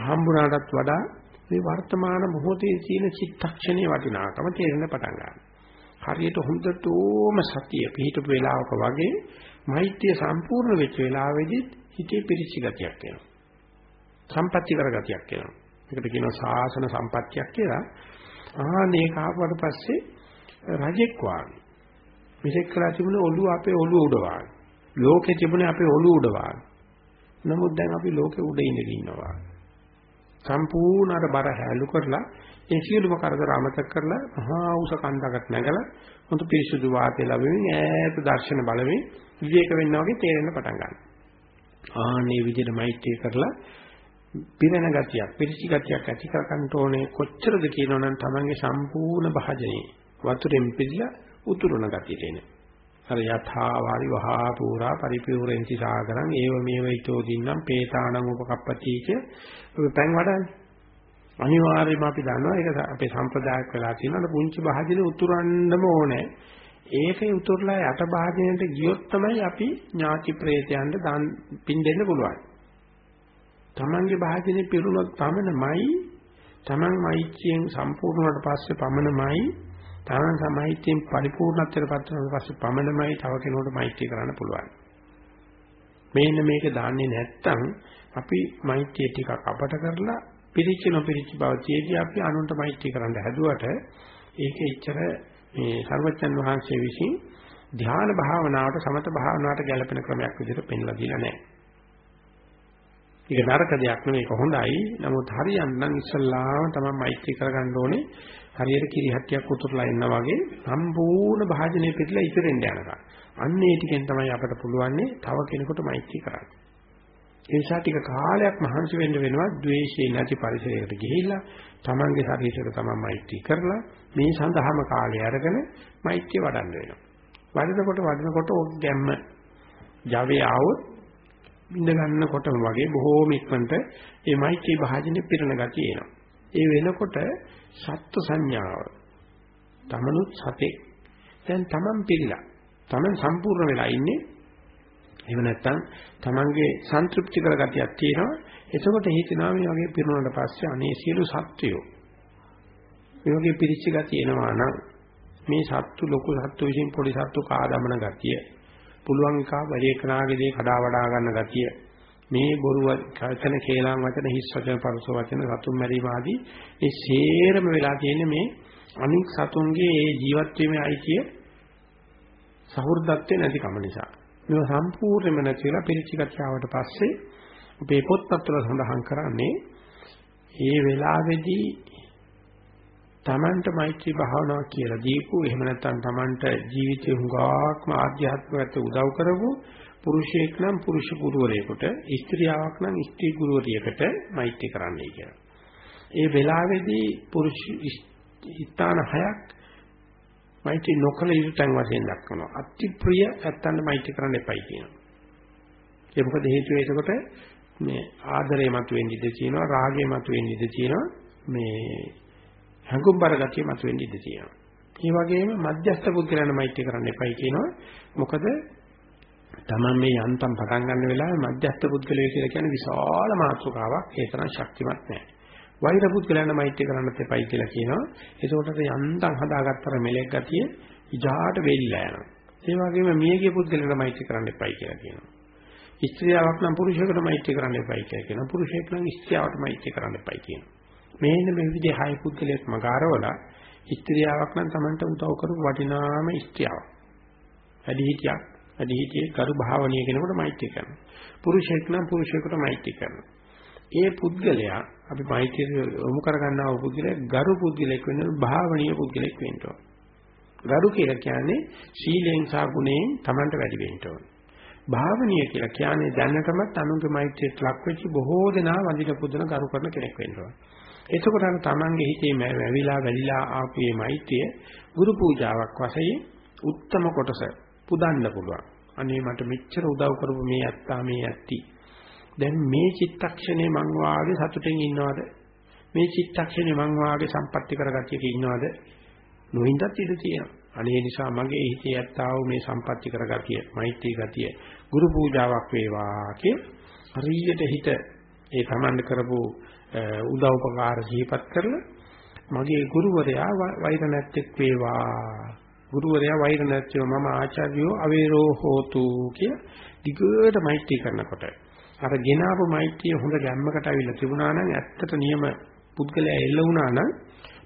හම්බුනාටත් වඩා මේ වර්තමාන මොහොතේ තියෙන චිත්තක්ෂණයේ වටිනාකම තේරෙන්න පටන් ගන්නවා. හරියට හොඳටම සතිය පිහිටපු වෙලාවක වගේ මෛත්‍රිය සම්පූර්ණ වෙච්ච වෙලාවෙදිත් හිතේ පිරිච්ච ගතියක් එනවා. සම්පත්‍ති කරගතියක් එනවා. ඒකට කියනවා සාසන සම්පත්‍තියක් කියලා. ආනේ කාපුවට පස්සේ රජෙක් වාගේ. මෙතෙක් කළා තිබුණ ඔළුව අපේ ඔළුව උඩ වාගේ. ලෝකේ තිබුණේ අපේ ඔළුව උඩ වාගේ. නමුත් දැන් අපි ලෝකේ උඩ ඉඳගෙන ඉන්නවා. සම්පූර්ණ අර බර හැලු කරලා ඒ සියලුම කරදර අමතක කරලා මහා උස කන්දකට නැගලා හොඳ පිරිසුදු වාතය ලැබෙමින් ඈත දර්ශන බලමින් විවේක වෙන්න වගේ තේරෙන්න පටන් ගන්නවා. ආනේ විදිහට මෛත්‍රී කරලා පිරෙන ගතියක්, පිරිසි ගතියක් ඇති කර ගන්න ඕනේ කොච්චරද කියනවනම් තමන්ගේ සම්පූර්ණ භාජනයේ වතුරෙන් පිළිලා උතුරන ගතියට එන. අර යථා වාරි වහා පුරා පරිපූර්ණෙන්ති සාගරං ඒව මේව ඊතෝ දින්නම් පේතානං උපකප්පති කිය පැන් වඩන්නේ. අනිවාර්යයෙන්ම අපි දන්නවා ඒක අපේ සම්ප්‍රදායක් වෙලා තියෙනවා පුංචි භාජනේ උතුරන්නම ඕනේ. ඒකේ උතුරලා යට භාජනයට ගියොත් තමයි අපි ඥාති ප්‍රේතයන්ට දන් පින් දෙන්න පුළුවන්. තමන්ගේ භාජනේ පිරුණොත් පමණමයි තමන් මෛත්‍රියෙන් සම්පූර්ණ වුණාට පස්සේ පමණමයි තමන් සමෛත්‍රියෙන් පරිපූර්ණත්වයට පත් වුණාට පස්සේ පමණමයි තව කෙනෙකුට මෛත්‍රී කරන්න පුළුවන්. මේන්න මේක දාන්නේ නැත්තම් අපි මෛත්‍රිය ටිකක් අපට කරලා පිරිච්ච නොපිරිච්ච බව තියදී අපි අනුන්ට මෛත්‍රී කරන්න හැදුවට ඒක එච්චර මේ සර්වචන් වහන්සේ විසින් ධ්‍යාන භාවනාවට සමත භාවනාවට ගැලපෙන ක්‍රමයක් විදිහට පෙන්ලා දීලා නැහැ. ඒක නරක දෙයක් නෙවෙයි ඒක හොඳයි. නමුත් හරියන්නම් ඉස්සල්ලාම තමයි මෛත්‍රී කරගන්න ඕනේ. හරියට කිරි හට්ටියක් උතුරලා ඉන්නා වගේ සම්පූර්ණ භාජනය පිටලා ඉතිරෙන්න යනවා. අන්න ඒ ටිකෙන් තමයි අපට පුළුවන්නේ තව කෙනෙකුට මෛත්‍රී කරන්න. ඒ නිසා ටික කාලයක් මහන්සි වෙන්න වෙනවා ද්වේෂය නැති පරිසරයකට ගිහිල්ලා තමන්ගේ ශරීරයට තමන් මෛත්‍රී කරලා මේ සඳහාම කාලය අරගෙන මෛත්‍රිය වඩන්න වෙනවා. වඩනකොට වඩනකොට ඔක් ගැම්ම Java ආවොත් බින්ද ගන්නකොටම වගේ බොහෝම ඉක්මනට මේ මෛත්‍රී භාජනේ පිරණ ගතිය එනවා. ඒ වෙනකොට සත්ත්ව සංඥාව. තමනුත් සතේ. දැන් තමන් පිළිලා. තමන් සම්පූර්ණ වෙලා ඉන්නේ. එහෙම නැත්නම් තමන්ගේ සන්තුෂ්ටි කර ගතියක් තියෙනවා. එතකොට හිතනවා මේ වගේ පිරුණාට පස්සේ අනේ සියලු සත්වයෝ. මේ වගේ පිරිච්ච ගතිය එනවා නම් මේ සත්තු ලොකු සත්තු විසින් පොඩි සත්තු කාදමන ගතිය පුළුවන් එකා වරේකනාගේ දේ කඩා වඩා ගන්න ගතිය. මේ බොරු වචන කේලම් වචන හිස් වචන පරස වචන සතුන් මැරීම ආදී ඒ සේරම වෙලා තියෙන්නේ මේ අනික් සතුන්ගේ ඒ ජීවත් වීමේ අයිතිය සහෘදත්වේ නැතිකම නිසා. මේක සම්පූර්ණයෙන්ම නැතිලා පිරිචිගතවට පස්සේ අපේ පොත්පත්වල සඳහන් කරන්නේ ඒ වෙලාවේදී තමන්ට මෛත්‍රී භාවනාව කියලා දීපු එහෙම නැත්නම් තමන්ට ජීවිතේ හුඟක්ම ආධ්‍යාත්මිකව උදව් කරපු පුරුෂයෙක් නම් පුරුෂ ගුරුවරයෙකුට ස්ත්‍රියාවක් නම් ස්ත්‍රී ගුරුවරියකට මෛත්‍රී කරන්නයි කියලා. ඒ වෙලාවේදී පුරුෂ ස්ථාන හයක් මෛත්‍රී නොකල යුතු තැන් වශයෙන් දක්වනවා. අති ප්‍රිය නැත්තඳ මෛත්‍රී කරන්න එපයි කියනවා. ඒ මොකද හේතුව ඒකට මේ ආදරය මතුවෙන්න ඉඩ තියෙනවා, රාගය මතුවෙන්න ඉඩ තියෙනවා, මේ හැඟුම්බර ගතිය මතුවෙන්න ඉඩ තියෙනවා. ඒ වගේම මධ්‍යස්ථ පුද්ගලයන් මෛත්‍රී කරන්න එපයි කියනවා. මොකද තමන් මේ යන්තම් පටන් ගන්න වෙලාවේ මධ්‍යස්ථ පුද්ගලය කියලා කියන්නේ විශාල මාතෘකාවක්. ඒ තරම් ශක්තිමත් නැහැ. වෛර පුද්ගලයන් මෛත්‍රී කරන්නත් එපයි කියලා කියනවා. ඒකෝටට යන්තම් හදාගත්තර මෙලෙක් ගතිය ඉජාට වෙලිලා යනවා. ඒ වගේම මියගිය පුද්ගලයන්ට මෛත්‍රී කරන්න එපයි කියලා කියනවා. ස්ත්‍රියක් නම් පුරුෂයෙකුට මෛත්‍රී කරන්න එපයි කියලා කියනවා. පුරුෂයෙක් නම් ස්ත්‍රියට මෛත්‍රී කරන්න එපයි කියනවා. මේන්න මේ විදිහේ හය පුද්ගලයෙක් මගාරවලා ස්ත්‍රියක් නම් Tamanට උදව් කරපු වටිනාම ස්ත්‍රියක්. වැඩි හිටියක් වැඩි හිටියේ කරු භාවනීය කෙනෙකුට මෛත්‍රී කරනවා. පුරුෂයෙක් නම් පුරුෂයෙකුට මෛත්‍රී කරනවා. ඒ පුද්ගලයා අපි මෛත්‍රිය යොමු කරගන්නා වූ පුද්ගලයා ගරු පුද්ගලෙක් වෙන්න භාවනීය පුද්ගලෙක් වෙන්න ඕන. ගරු කියලා කියන්නේ සීලෙන් සහ ගුණයෙන් Tamanට වැඩි වෙන්න ඕන. භාවනීය කියලා කියන්නේ දැනටමත් අනුන්ගේ මෛත්‍රියට ලක් වෙච්ච බොහෝ දෙනා වඳින පුදුන කරු කරන කෙනෙක් වෙන්න ඕන. එතකොට අර තමන්ගේ හිතේ වැවිලා වැලිලා ආපු මේ මෛත්‍රිය ගුරු පූජාවක් වශයෙන් උත්තම කොටස පුදන්න පුළුවන්. අනේ මට මෙච්චර උදව් කරපු මේ ඇත්තා මේ ඇත්ටි. දැන් මේ චිත්තක්ෂණේ මං වාගේ සතුටින් ඉන්නවද? මේ චිත්තක්ෂණේ මං වාගේ සම්පත්‍ති කරගatiයක ඉන්නවද? නොහින්දත් ඉඳ තියෙනවා. අනේ නිසා මගේ හිතේ ඇත්තා වූ මේ සම්පත්‍ති කරගatiය, මෛත්‍රී ගතිය, ගුරු පූජාවක් වේවා කිය හරියට හිත ඒ තමන්ද කරපු උදව්පකාර සිහිපත් කරලා මගේ ගුරුවරයා වෛර නැත්තේක් වේවා ගුරුවරයා වෛර නැත්තේ මම ආචාර්යෝ අවේරෝ හෝතු කිය දිගට මෛත්‍රී කරනකොට අර ගෙනාවු මෛත්‍රිය හොඳ ගැම්මකට අවිල්ල තිබුණා නම් ඇත්තට නියම පුද්ගලයා එල්ල වුණා නම්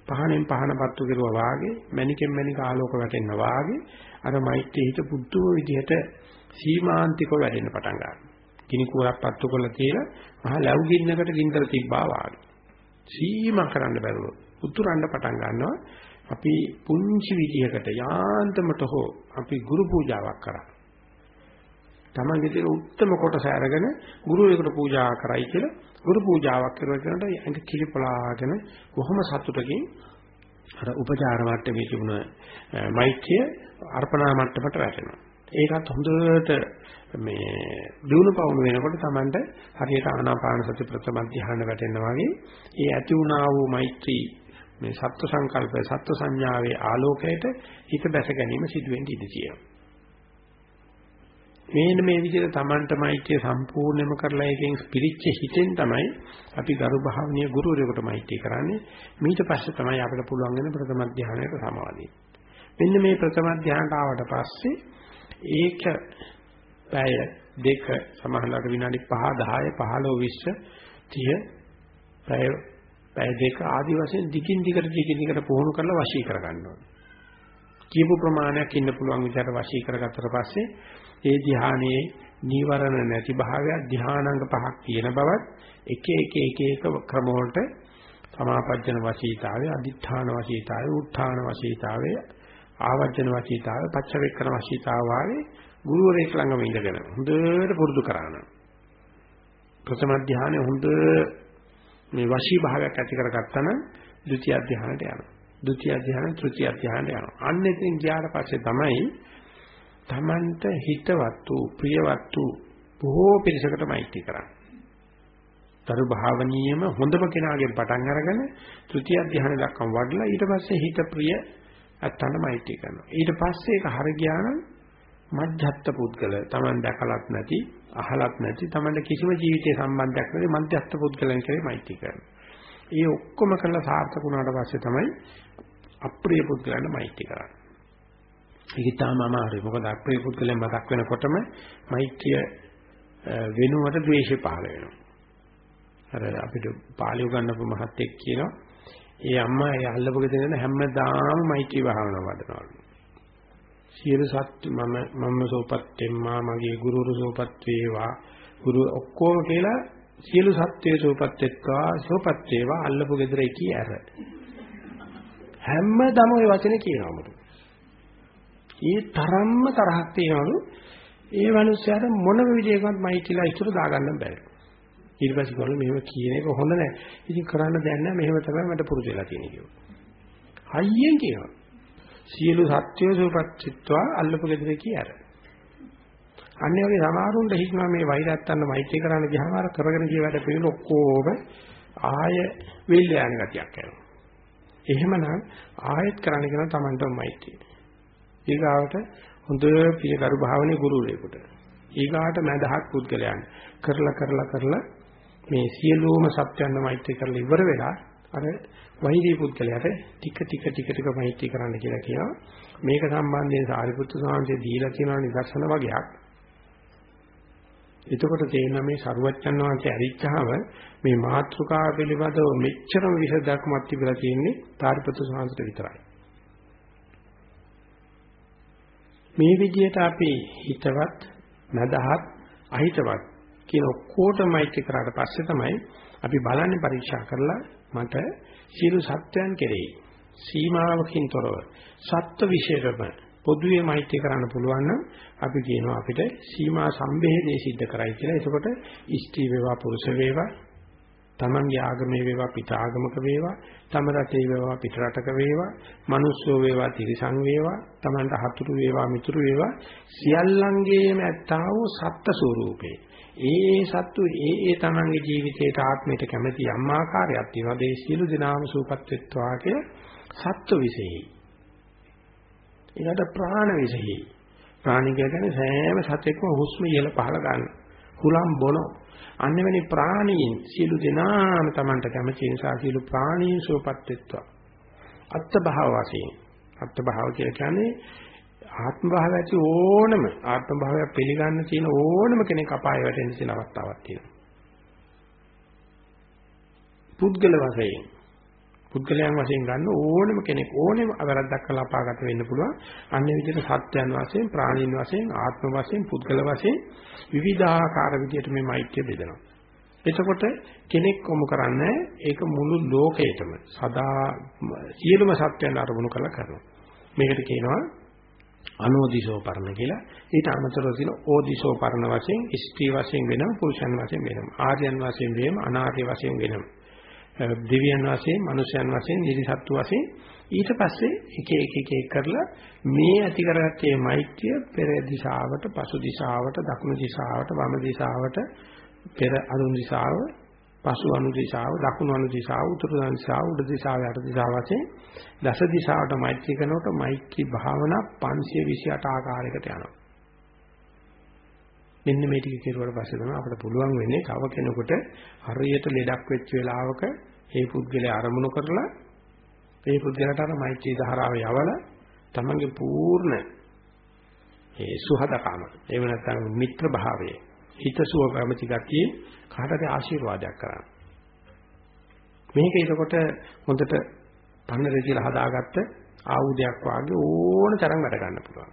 පහනෙන් පහන පත්තු කෙරුවා වාගේ මණිකෙන් මණික ආලෝක වැටෙන්න වාගේ අර මෛත්‍රිය හිත පුදුම විදිහට සීමාන්තිකව වැඩෙන්න පටන් ගන්නවා. ගිනි කූරක් පත්තු කරලා තියලා මහ ලැබු ගින්නකට ගින්දර තිබ්බා වාගේ. සීමා කරන්න බැරුව උතුරන්න පටන් ගන්නවා. අපි පුංචි විදියකට යාන්තමට හෝ අපි ගුරු පූජාවක් කරා. තමන්ගේ තියෙන උත්තරම කොටස අරගෙන ගුරුවරයෙකුට පූජා කරයි කියලා ගුරු පූජාවක් කරනවා කියනට ඇඟ කිලිපලාගෙන කොහොම සතුටකින් අර උපචාර මට්ටමේ තිබුණ මෛත්‍රිය අර්පණා මට්ටමට වැටෙනවා. ඒකත් හොඳට මේ දිනු පවුණු වෙනකොට Tamanට හරියට ආනාපාන සති ප්‍රථම ධ්‍යාන වැටෙනවා වගේ ඒ ඇති වුණා වූ මෛත්‍රී මේ සත්ව සංකල්පය සත්ව සංඥාවේ ආලෝකයට හිත බැස ගැනීම සිදුවෙන්න ඉඩ තියෙනවා. මේන මේ විදිහට Tamanට මෛත්‍රිය සම්පූර්ණයෙන්ම කරලා එකෙන් පිරිච්ච හිතෙන් තමයි අපි ගරු භාවනීය ගුරුවරයෙකුට මෛත්‍රී කරන්නේ. ඊට පස්සේ තමයි අපිට පුළුවන් වෙන ප්‍රථම ධ්‍යානයට සමාදී. මෙන්න මේ ප්‍රථම ධ්‍යානට ආවට පස්සේ ඒක පැය දෙක සමහරවිට විනාඩි 5 10 15 20 30 පැය පැය දෙක ආදි වශයෙන් දිගින් දිගට දිගින් දිගට පුහුණු කරලා වශී කර ගන්න ඕනේ. කියපු ප්‍රමාණයක් ඉන්න පුළුවන් විදිහට වශී කරගත්තට පස්සේ ඒ ධ්‍යානයේ නීවරණ නැති භාවය ධ්‍යානාංග පහක් තියෙන බවත් එක එක එක එක ක්‍රම වලට සමාපජ්ජන වශීතාවය අදිඨාන වශීතාවය උත්ථාන වශීතාවය ආවර්ජන වශීතාවය පච්චවේක්කන වශීතාව වාගේ ගුරුවරයෙක් ළඟම ඉඳගෙන හොඳට පුරුදු කරාන ප්‍රථම ධ්‍යානෙ හොඳ මේ වශී භාවයක් ඇති කරගත්තා නම් ဒုတိ ය ධ්‍යානට යනවා ဒုတိ ය ධ්‍යාන තෘතිය ධ්‍යානට යනවා අන්න එතෙන් ගියාට පස්සේ තමයි Tamanට හිතවත් වූ ප්‍රියවත් වූ බොහෝ පිරිසකට මෛත්‍රී කරන්නේ තරු භාවනීයම හොඳම කෙනාගෙන් පටන් අරගෙන තෘතිය ධ්‍යාන දක්වා වඩලා ඊට පස්සේ හිත ප්‍රිය අත්තන්න මෛත්‍රී කරනවා. ඊට පස්සේ ඒක හර ගියා නම් මධ්‍යස්ත පුද්ගල Taman දැකලත් නැති, අහලත් නැති, Tamanට කිසිම ජීවිතේ සම්බන්ධයක් නැති මධ්‍යස්ත පුද්ගලයන් කෙරේ මෛත්‍රී කරනවා. ඒ ඔක්කොම කරලා සාර්ථක වුණාට පස්සේ තමයි අප්‍රිය පුද්ගලයන්ට මෛත්‍රී කරන්නේ. ඒක තාම අමාරුයි. මොකද අප්‍රිය පුද්ගලයන් මතක් වෙනකොටම මෛත්‍රිය වෙනුවට ද්වේෂය පහළ වෙනවා. අර අපිට පාළි උගන්වපු මහත්තයෙක් කියනවා ඒ අම්මා ඒ අල්ලපු ගෙදර ඉඳන් හැමදාම මෛත්‍රී භාවනාව වඩනවලු. සියලු සත්‍ය මම මම සෝපත් වෙම්මා මගේ ගුරුවරු සෝපත් වේවා ගුරු ඔක්කොම කියලා සියලු සත්‍යයේ සෝපත් වෙත්වා සෝපත් වේවා අල්ලපු ගෙදර එකී ඇර. හැමදාම ওই වචනේ කියනවලු. ඒ තරම්ම තරහක් තියනවලු. ඒ මිනිස්යාට මොන විදියකවත් මෛත්‍රීලා ඉතුරු දාගන්න බැහැ. ඊට පස්සේ ගොල්ලෝ මෙහෙම කියන එක හොඳ නැහැ. ඉතින් කරන්න දෙයක් නැහැ. මෙහෙම තමයි මට පුරුදු වෙලා තියෙන්නේ කිව්වා. හයියෙන් කියනවා. සියලු සත්‍යෝ සුපච්චිත්වා අල්ලපු ගෙදර කියාර. අන්නේ වගේ සමහරුන්ට හිතනවා මේ වෛරයත්තන්න මෛත්‍රී කරන්න ගියාම අර කරගෙන ගිය වැඩ පිළිවෙල ඔක්කොම ආය විල් යන ගතියක් එනවා. එහෙමනම් ආයෙත් කරන්න කියන තමන්ටම මෛත්‍රී. ඊගාවට හොඳ පියකරු භාවනේ ගුරුවරයෙකුට. ඊගාට මදහත් පුද්ගලයන් කරලා කරලා කරලා මේ සියලුම සත්‍යයන්ව මෛත්‍රී කරලා ඉවර වෙලා අර වෛරී පුද්ගලයාට ටික ටික ටික ටික මෛත්‍රී කරන්න කියලා කියනවා. මේක සම්බන්ධයෙන් සාරිපුත්තු සාංශේ දීලා තියෙන නිදර්ශන වගේක්. එතකොට තේරෙනවා මේ සරුවච්චන් වහන්සේ ඇරිච්චාම මේ මාත්‍රිකාව පිළිබඳව මෙච්චරම විශේෂයක් තිබිලා තියෙන්නේ සාරිපුත්තු සාංශට විතරයි. මේ විදිහට අපි හිතවත්, නදහත්, අහිතවත් කියන ඔක්කොටම මෛත්‍රී කරාට පස්සේ තමයි අපි බලන්නේ පරීක්ෂා කරලා මට සියලු සත්‍යයන් කෙරෙහි සීමාවකින් තොරව සත්ත්ව විශේෂම පොදුවේ මෛත්‍රී කරන්න පුළුවන් නම් අපි කියනවා අපිට සීමා සම්බේධය සිද්ධ කරයි කියලා. එතකොට ඉෂ්ටි වේවා පුරුෂ වේවා තමන්ගේ ආගමේ වේවා පිට ආගමක වේවා තම රටේ වේවා පිට රටක වේවා මිනිස්සෝ වේවා තිරිසන් වේවා තමන්ට හතුරු වේවා මිතුරු වේවා සියල්ලංගේම ඇත්තා වූ සත්ත්ව ස්වરૂපේ ඒ ඒ සත්තු ඒ ඒ තමන්ගේ ජීවිතයට ආත්මයට කැමති යම් ආකාරයක් තියෙනවා ඒ සියලු දෙනාම සූපත් වෙත්වා කිය සත්ත්ව විශේෂයි ඊළඟ ප්‍රාණ විශේෂයි ප්‍රාණික කියන්නේ සෑම සතෙක්ම හුස්ම ඉහළ පහළ ගන්න. හුලම් බොනෝ. අන්නෙවැනි ප්‍රාණීන් සියලු දෙනාම Tamanට කැමති නිසා සියලු ප්‍රාණීන් සුවපත් වෙත්වා. අත්ත භාව වශයෙන්. අත්ත භාව කියන්නේ ආත්ම භාව ඇති ඕනම ආත්ම භාවය පිළිගන්න තියෙන ඕනම කෙනෙක් අපාය වැටෙන්න තියෙන අවස්ථාවක් තියෙනවා. පුද්ගල වශයෙන් පුද්ගලයන් වශයෙන් ගන්න ඕනම කෙනෙක් ඕනෙම අවරද්දක් කළා අපාගත වෙන්න පුළුවන්. අන්න ඒ විදිහට සත්‍යයන් වශයෙන්, ප්‍රාණීන් වශයෙන්, ආත්ම වශයෙන්, පුද්ගල වශයෙන් විවිධාකාර විදිහට මේ මෛත්‍රිය බෙදෙනවා. එතකොට කෙනෙක් කොමු කරන්නේ ඒක මුළු ලෝකයටම සදා සියලුම සත්‍යයන් අරමුණු කරලා කරනවා. මේකට කියනවා අනෝදිසෝ පරණ කියලා. ඊට අමතරව තියෙන ඕදිසෝ පරණ වශයෙන්, ස්ත්‍රී වශයෙන් වෙනම, පුරුෂයන් වශයෙන් වෙනම, ආර්යයන් වශයෙන් වෙනම, අනාර්ය වශයෙන් වෙනම. දෙවියන් වශයෙන්, මනුෂ්‍යයන් වශයෙන්, නිරිසත්තු වශයෙන් ඊට පස්සේ එක එක එක එක කරලා මේ ඇති කරගත්තේ මෛත්‍රිය පෙර දිශාවට, පසු දිශාවට, දකුණු දිශාවට, වම දිශාවට, පෙර අනුන් දිශාව, පසු අනු දිශාව, දකුණු අනු දිශාව, උතුරු අනු දිශාව, උඩ දිශාව, යට දිශාව වශයෙන් දස දිශාවට මෛත්‍රී කරනකොට මෛත්‍රී භාවනා 528 ආකාරයකට යනවා. මෙන්න මේ ටික කෙරුවට පස්සේ තමයි අපිට පුළුවන් වෙන්නේ තව කෙනෙකුට හරියට ලෙඩක් වෙච්ච වෙලාවක ඒ පුද්ගලයා අරමුණු කරලා ඒ පුද්ගලයාට අර මෛත්‍රී ධාරාව යවලා තමන්ගේ පූර්ණ ඒ සුහදකම එහෙම නැත්නම් මිත්‍ර භාවයේ හිතසුව කැමැති ගතිය කාටද ආශිර්වාදයක් කරන්න? මේක එතකොට හොඳට පන්නරේ කියලා හදාගත්ත ආයුධයක් වාගේ ඕන තරම් වැඩ ගන්න පුළුවන්.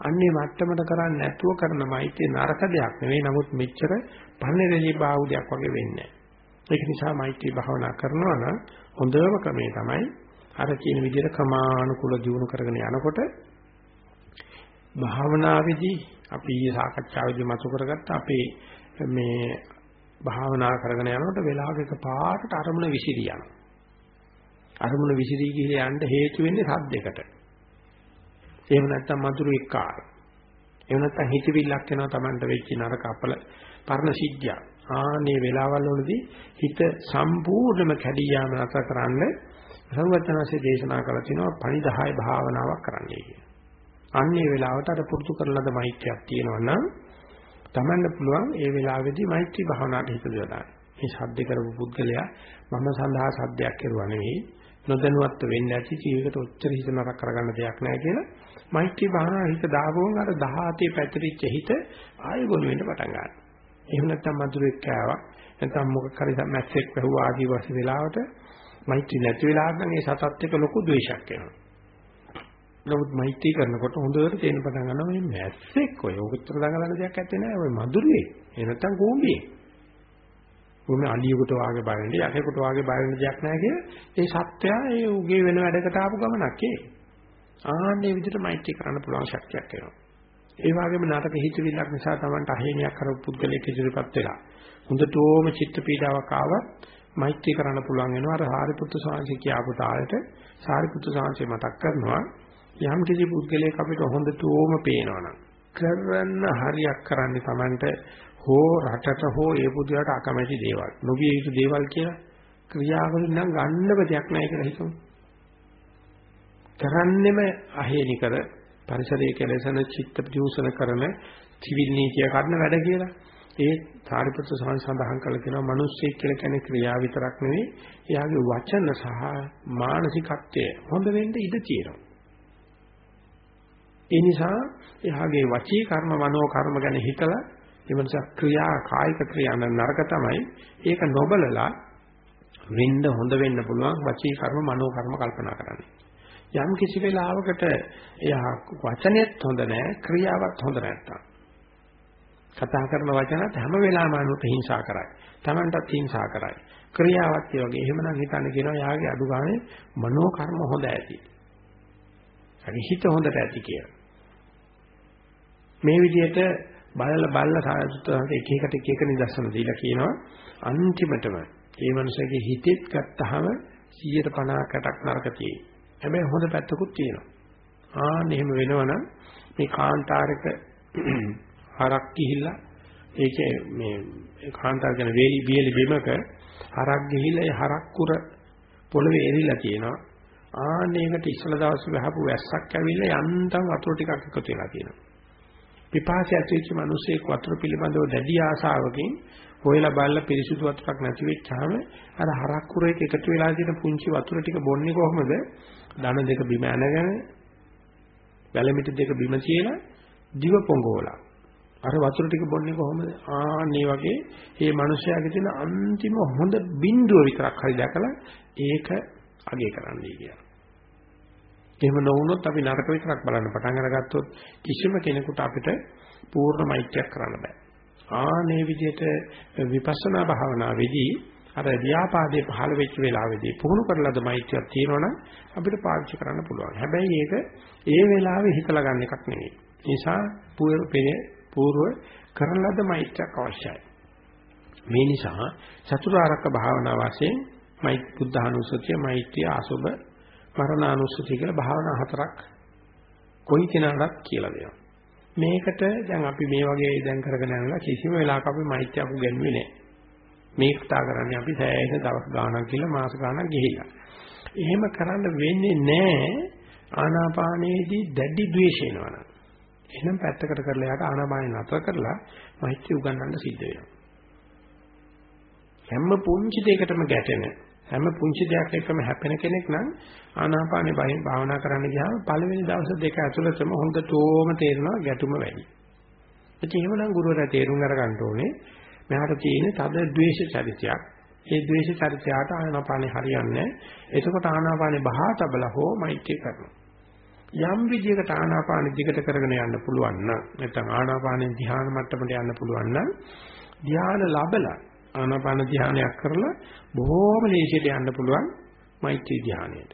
අන්නේ මට්ටමට කරන්නේ නැතුව කරන මෛත්‍රී නරක දෙයක් නෙවෙයි. නමුත් මෙච්චර පන්නේදී බාහුවයක් වගේ වෙන්නේ ඒක නිසා මෛත්‍රී භාවනා කරනවා නම් හොඳම ක්‍රමේ තමයි අර කියන විදිහට ක්‍රමානුකූල දියුණු කරගෙන යනකොට භාවනාවේදී අපි ඊයේ සාකච්ඡාවේදී මතු කරගත්ත අපේ මේ භාවනා කරගෙන යනකොට වෙලාවක පාටට අරමුණ විසිරිය යනවා. අරමුණ විසිරී ගිහින් යන්න හේතු වෙන්නේ සද්දයකට. එහෙම නැත්නම් මధుර එක්කාර. එහෙම නැත්නම් හිතවිල්ලක් එනවා Tamanට වෙච්ච නරක අපල පරණ සිද්ධිය. ආනේ වෙලාවල් වලදී හිත සම්පූර්ණයෙන්ම කැඩී යාම නැතර කරන්න සර්වඥාන්සේ දේශනා කළ තිනවා පණිදාය භාවනාවක් කරන්නයි කියන. අන්නේ වෙලාවට අර පුරුදු කරලද මෛත්‍රියක් තියෙනවා නම් Tamanට පුළුවන් ඒ වෙලාවේදී මෛත්‍රී භාවනාවට හිත යොදාගන්න. මේ ශබ්ද කරපු පුද්ගලයා මම සඳහා සද්දයක් කරුවා නෙවෙයි නොදැනුවත් වෙන්න ඇති ජීවිතේට ඔච්චර හිත නරක කරගන්න දෙයක් නැහැ කියලා මෛත්‍රී භාවනා හිත දාගොන් අර 17 පැතිරිච්ච හිත ආයෙ ගොනු වෙන්න පටන් ගන්නවා. එහෙම නැත්නම් මధుරෙක් කෑවා නැත්නම් මොකක් හරි මැස්සෙක් වැහුවා ආදී වශයෙන් වෙලාවට මෛත්‍රී නැති වෙලාවට නම් ඒ සතත් එක්ක ලොකු ද්වේෂයක් එනවා. නමුත් මෛත්‍රී කරනකොට හොඳට තේරෙන පටන් ගන්නවා මේ මැස්සෙක් ඔය උත්තර දඟලන දෙයක් ඇත්තේ නැහැ ඔය මధుරේ. එහෙ නැත්නම් කෝඹියේ. උම අලියෙකුට වාගේ බය වෙන්නේ යකෙකුට වාගේ බය වෙන දෙයක් නැහැ කිය. ඒ සත්‍යය ඒ උගේ වෙන වැඩකට ආපු ගමනක් ඒ. ආන්නේ විදිහට මෛත්‍රී කරන්න පුළුවන් ශක්තියක් එනවා. ඒ වගේම නරක හිතවිල්ලක් නිසා Tamanට අහේනියක් කරපු පුද්ගලයෙක් ඉදිරියපත් වෙලා හොඳටම චිත්ත පීඩාවක් ආවත් මෛත්‍රී කරන්න පුළුවන් වෙනවා අර සාරිපුත්තු සාංශේ කියාපු තාලෙට සාරිපුත්තු සාංශේ මතක් කරනවා යම් කිසි පුද්ගලයෙක් අපිට හොඳටම පේනවනම් කරන්න හරියක් කරන්නේ Tamanට හෝ රටට හෝ ඒ පුද්ගලයාට අකමැති දේවල් නොවිය යුතු දේවල් කියලා ක්‍රියාවලින් නම් ගන්නව දෙයක් නැහැ කියලා හිතමු. කරන්නෙම අහේනි කර පරිසරයේ කෙලෙසන චිත්ත ප්‍රතිඋසන කරන ත්‍රිවිධ නීතිය කරන වැඩ කියලා. ඒ සාරිපුත්‍ර සමන් සඳහන් කළ තියෙනවා මිනිස්සෙක් කියලා කියන්නේ ක්‍රියාව විතරක් නෙවෙයි එයාගේ වචන සහ මානසිකත්වය හොඳ වෙන්න ඉඩ තියෙනවා. ඒ නිසා එයාගේ වචී කර්ම මනෝ කර්ම ගැන හිතලා එවනස ක්‍රියා කායික ක්‍රියා නරක තමයි ඒක නොබලලා වෙන්න හොඳ වෙන්න පුළුවන් වචී කර්ම මනෝ කර්ම කල්පනා කරන්නේ. යම් කිසි වෙලාවකට එයා වචනයත් හොඳ නැහැ ක්‍රියාවත් හොඳ නැත්තම් කතා කරන වචනත් හැම වෙලාවෙම අනුත් හිංසා කරයි. Tamanටත් හිංසා කරයි. ක්‍රියාවත් ඒ වගේ. එහෙමනම් හිතන්න කියනවා යාගේ අඩු ගානේ මනෝ කර්ම හොඳ ඇති. හරි හිත හොඳට ඇති කියලා. මේ විදිහට බලලා බලලා සායසුත්තන්ට එක එකට එක එක නිදර්ශන දීලා කියනවා අන්තිමටම මේ මනුස්සයාගේ හිතෙත් ගත්තාම 150කටක් නරක තියෙයි. හැබැයි හොඳ පැත්තකුත් තියෙනවා. ආන්න එහෙම වෙනවනම් මේ කාන්තාරක හරක් ගිහිල්ලා ඒකේ මේ කාන්තාර කියන වේලි බියලි බිමක හරක් ගිහිල්ලා ඒ හරක් කුර පොළවේ එරිලා තියෙනවා. ආන්න ඒකට ඉස්සල දවස් ගහපු වැස්සක් ඇවිල්ලා යන්තම් වතුර ටිකක් එකතු වෙලා තියෙනවා. පිපාසය ඇතිවෙච්ච මිනිස්සෙක් වතුර පිළිබඳව දැඩි ආසාවකින් හොයලා බලලා පිරිසිදු වතුරක් නැති වෙච්චාම අර හරක් කුරේක එකතු වෙලා තියෙන පුංචි වතුර ටික බොන්නේ කොහොමද? ධන දෙක බිම ඇනගෙන වැලමිටි දෙක බිම තියලා දිව පොඟෝලා අර වතුර ටික බොන්නේ කොහොමද? ආන්නේ වගේ මේ මිනිස්යාගේ තියෙන අන්තිම හොඳ බිඳුව විතරක් හරි දැකලා ඒක අගය කරන්නයි කියලා. එහෙම නොවුනොත් අපි නරක විතරක් බලන්න පටන් අරගත්තොත් කිසිම කෙනෙකුට අපිට පූර්ණ මෛත්‍රියක් කරන්න බෑ. ආනේ විදිහට විපස්සනා භාවනාවේදී අර ව්‍යාපාදේ පහළ වෙච්ච වෙලාවේදී පුහුණු කරලාද මෛත්‍රියක් තියෙනවනම් අපිට පාවිච්චි කරන්න පුළුවන්. හැබැයි ඒක ඒ වෙලාවේ හිතලා ගන්න එකක් නෙවෙයි. නිසා పూర్ව කරන ලද මෛත්‍රියක් අවශ්‍යයි. මේ නිසා චතුරාර්යක භාවනා වශයෙන් මෛත් බුද්ධානුස්සතිය, මෛත්‍රිය, අසුබ, මරණානුස්සතිය කියලා භාවනා හතරක් කොයි කෙනාටත් කියලා දෙනවා. මේකට දැන් අපි මේ වගේ දැන් කරගෙන යනවා කිසිම වෙලාවක අපි මෛත්‍රියක් උගන්වන්නේ නැහැ. මේ කතා කරන්නේ අපි සෑහෙන දවස් ගාණක් කියලා මාස ගාණක් ගිහිල්ලා. එහෙම කරන්න වෙන්නේ නැහැ ආනාපානයේදී දැඩි ද්වේෂ එනවනම්. එහෙනම් පැත්තකට කරලා යාට ආනාපානෙ නතර කරලා මෛත්‍රී උගන්වන්න සිද්ධ වෙනවා. හැම පුංචි දෙයකටම ගැටෙන හැම පුංචි දෙයක් එක්කම හැපෙන කෙනෙක් නම් ආනාපානෙ බයෙන් භාවනා කරන්න ගියාම පළවෙනි දවස් දෙක ඇතුළතම හොඳටම තේරෙනවා ගැටුම වැඩි. ඒ එහෙමනම් ගුරුවරයා තේරුම් අරගන්න ඕනේ මෙහාට තියෙන තද ද්වේෂ චරිතයක්. ඒ ද්වේෂ චරිතයට ආනාපානෙ හරියන්නේ නැහැ. එතකොට ආනාපානෙ බහා තබලා හෝ මෛත්‍රී කරනවා. යම් විදියකට ආනාපාන දිගට කරගෙන යන්න පුළුවන් නම් නැත්නම් ආනාපානෙන් ධ්‍යාන මට්ටමට යන්න පුළුවන් නම් ධ්‍යාන ලැබලා ආනාපාන ධ්‍යානයක් කරලා බොහෝම ලේසියට යන්න පුළුවන් මෛත්‍රී ධ්‍යානයට.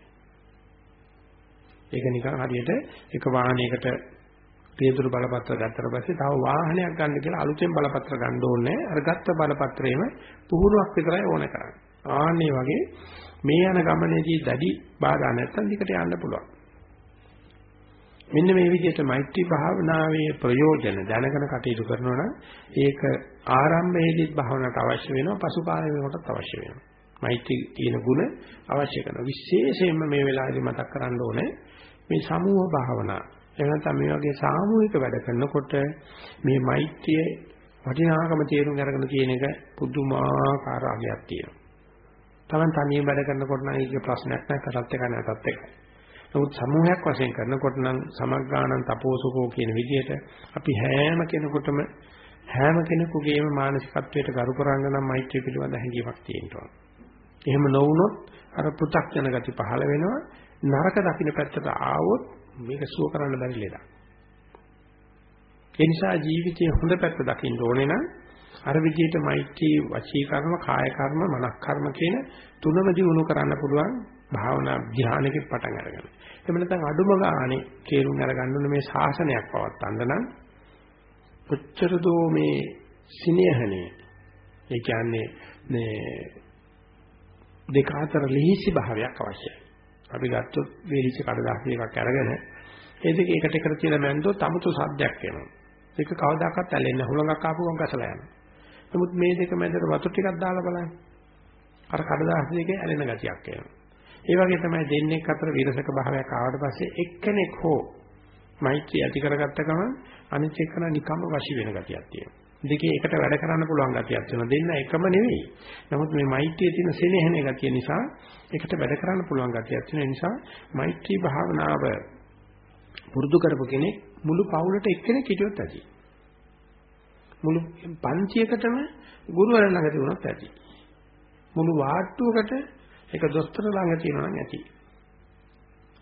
ඒක නිකන් හරියට එක වාහනයකට පියදුරු බලපත්‍ර ගත්තට පස්සේ තව වාහනයක් ගන්න කියලා අලුතෙන් බලපත්‍ර ගන්න ඕනේ. අර ගත්ත බලපත්‍රේම පුහුණුවක් විතරයි ඕනේ කරන්නේ. ආන්නේ වගේ මේ යන ගමනේදී දැඩි බාධා නැත්තම් දිකට යන්න පුළුවන්. මෙන්න මේ විදිහට මෛත්‍රී භාවනාවේ ප්‍රයෝජන දැනගෙන කටයුතු කරනවා නම් ඒක ආරම්භයේදීත් භාවනාවට අවශ්‍ය වෙනවා පසු කාලේ වෙනකොටත් අවශ්‍ය වෙනවා. මෛත්‍රී කියන ගුණ අවශ්‍ය කරනවා. විශේෂයෙන්ම මේ වෙලාවේදී මතක් කරන්න ඕනේ මේ සමූහ භාවනා. එහෙනම් මේ වගේ සාමූහික වැඩ කරනකොට මේ මෛත්‍රියේ වටිනාකම තේරුම් අරගෙන තියෙන එක පුදුමාකාර අගයක් තියෙනවා. Taman තනියෙන් වැඩ කරනකොට නම් ඒක ප්‍රශ්නයක් නැහැ කරත් එක නැතත් එකයි. නමුත් සමූහයක් වශයෙන් කරනකොට නම් සමග්ගාණන් තපෝසකෝ කියන විදිහට අපි හැම කෙනෙකුටම හැම කෙනෙකුගේම මානසිකත්වයට ගරු කරන්න නම් මෛත්‍රිය පිළිබඳ හැඟීමක් තියෙනවා. එහෙම නොවුනොත් අර පෘථග්ජන ගති පහළ වෙනවා. නරක දකින්න පැත්තට ආවොත් මේක සුව කරන්න බැරි ලෙඩක්. ඒ නිසා ජීවිතයේ හොඳ පැත්ත දකින්න ඕනේ නම් අර විදිහට මෛත්‍රී වචී කර්ම, කාය කර්ම, මනස් කර්ම කියන තුනම දිනු කරන්න පුළුවන් භාවනා ධ්‍යානකින් පටන් අරගෙන. එහෙම නැත්නම් අඩුම ගානේ තේරුම් අරගන්න ඕනේ මේ ශාසනයක් පවත්තන්න නම් කොච්චර දෝ මේ සිනහනේ ඒ කියන්නේ මේ දෙක අතර ලිහිසි භාවයක් අවශ්‍යයි. අපි ගත්තොත් වේලිච්ච කඩදාසි එකක් අරගෙන ඒ දෙක එකට එකට තියලා මැන්දොත් 아무තු සද්දයක් එනවා. ඒක කවදාකවත් ඇලෙන්නේ හුලඟක් ආපු ගමන් කසලා යනවා. නමුත් මේ දෙක මැදට වතුර ටිකක් දාලා බලන්න. අර කඩදාසි දෙකේ ඇලෙන ගතියක් එනවා. ඒ වගේ තමයි දෙන්නෙක් අතර විරසක භාවයක් ආවට පස්සේ එක්කෙනෙක් හෝ මෛත්‍රිය ඇති කරගත්ත ගමන් අනිත් එක්කන නිකම්ම වශී වෙන ගතියක් තියෙනවා. දෙකේ එකට වැඩ කරන්න පුළුවන් ගතියක් තියෙනවා. දෙන්න එකම නෙවෙයි. නමුත් මේ මෛත්‍රියේ තියෙන සෙනෙහන ගතිය නිසා එකට වැඩ කරන්න පුළුවන් ගතියක් තියෙන නිසා මෛත්‍රී භාවනාව පුරුදු කරපු කෙනෙක් මුළු පවුලට එක්කෙනෙක් හිටියොත් ඇති. මුළු පන්තියකටම ගුරුවරයා ළඟ තිබුණොත් ඇති. මුළු වාට්ටුවකට එක දොස්තර ළඟ තියෙනවා නම් ඇති.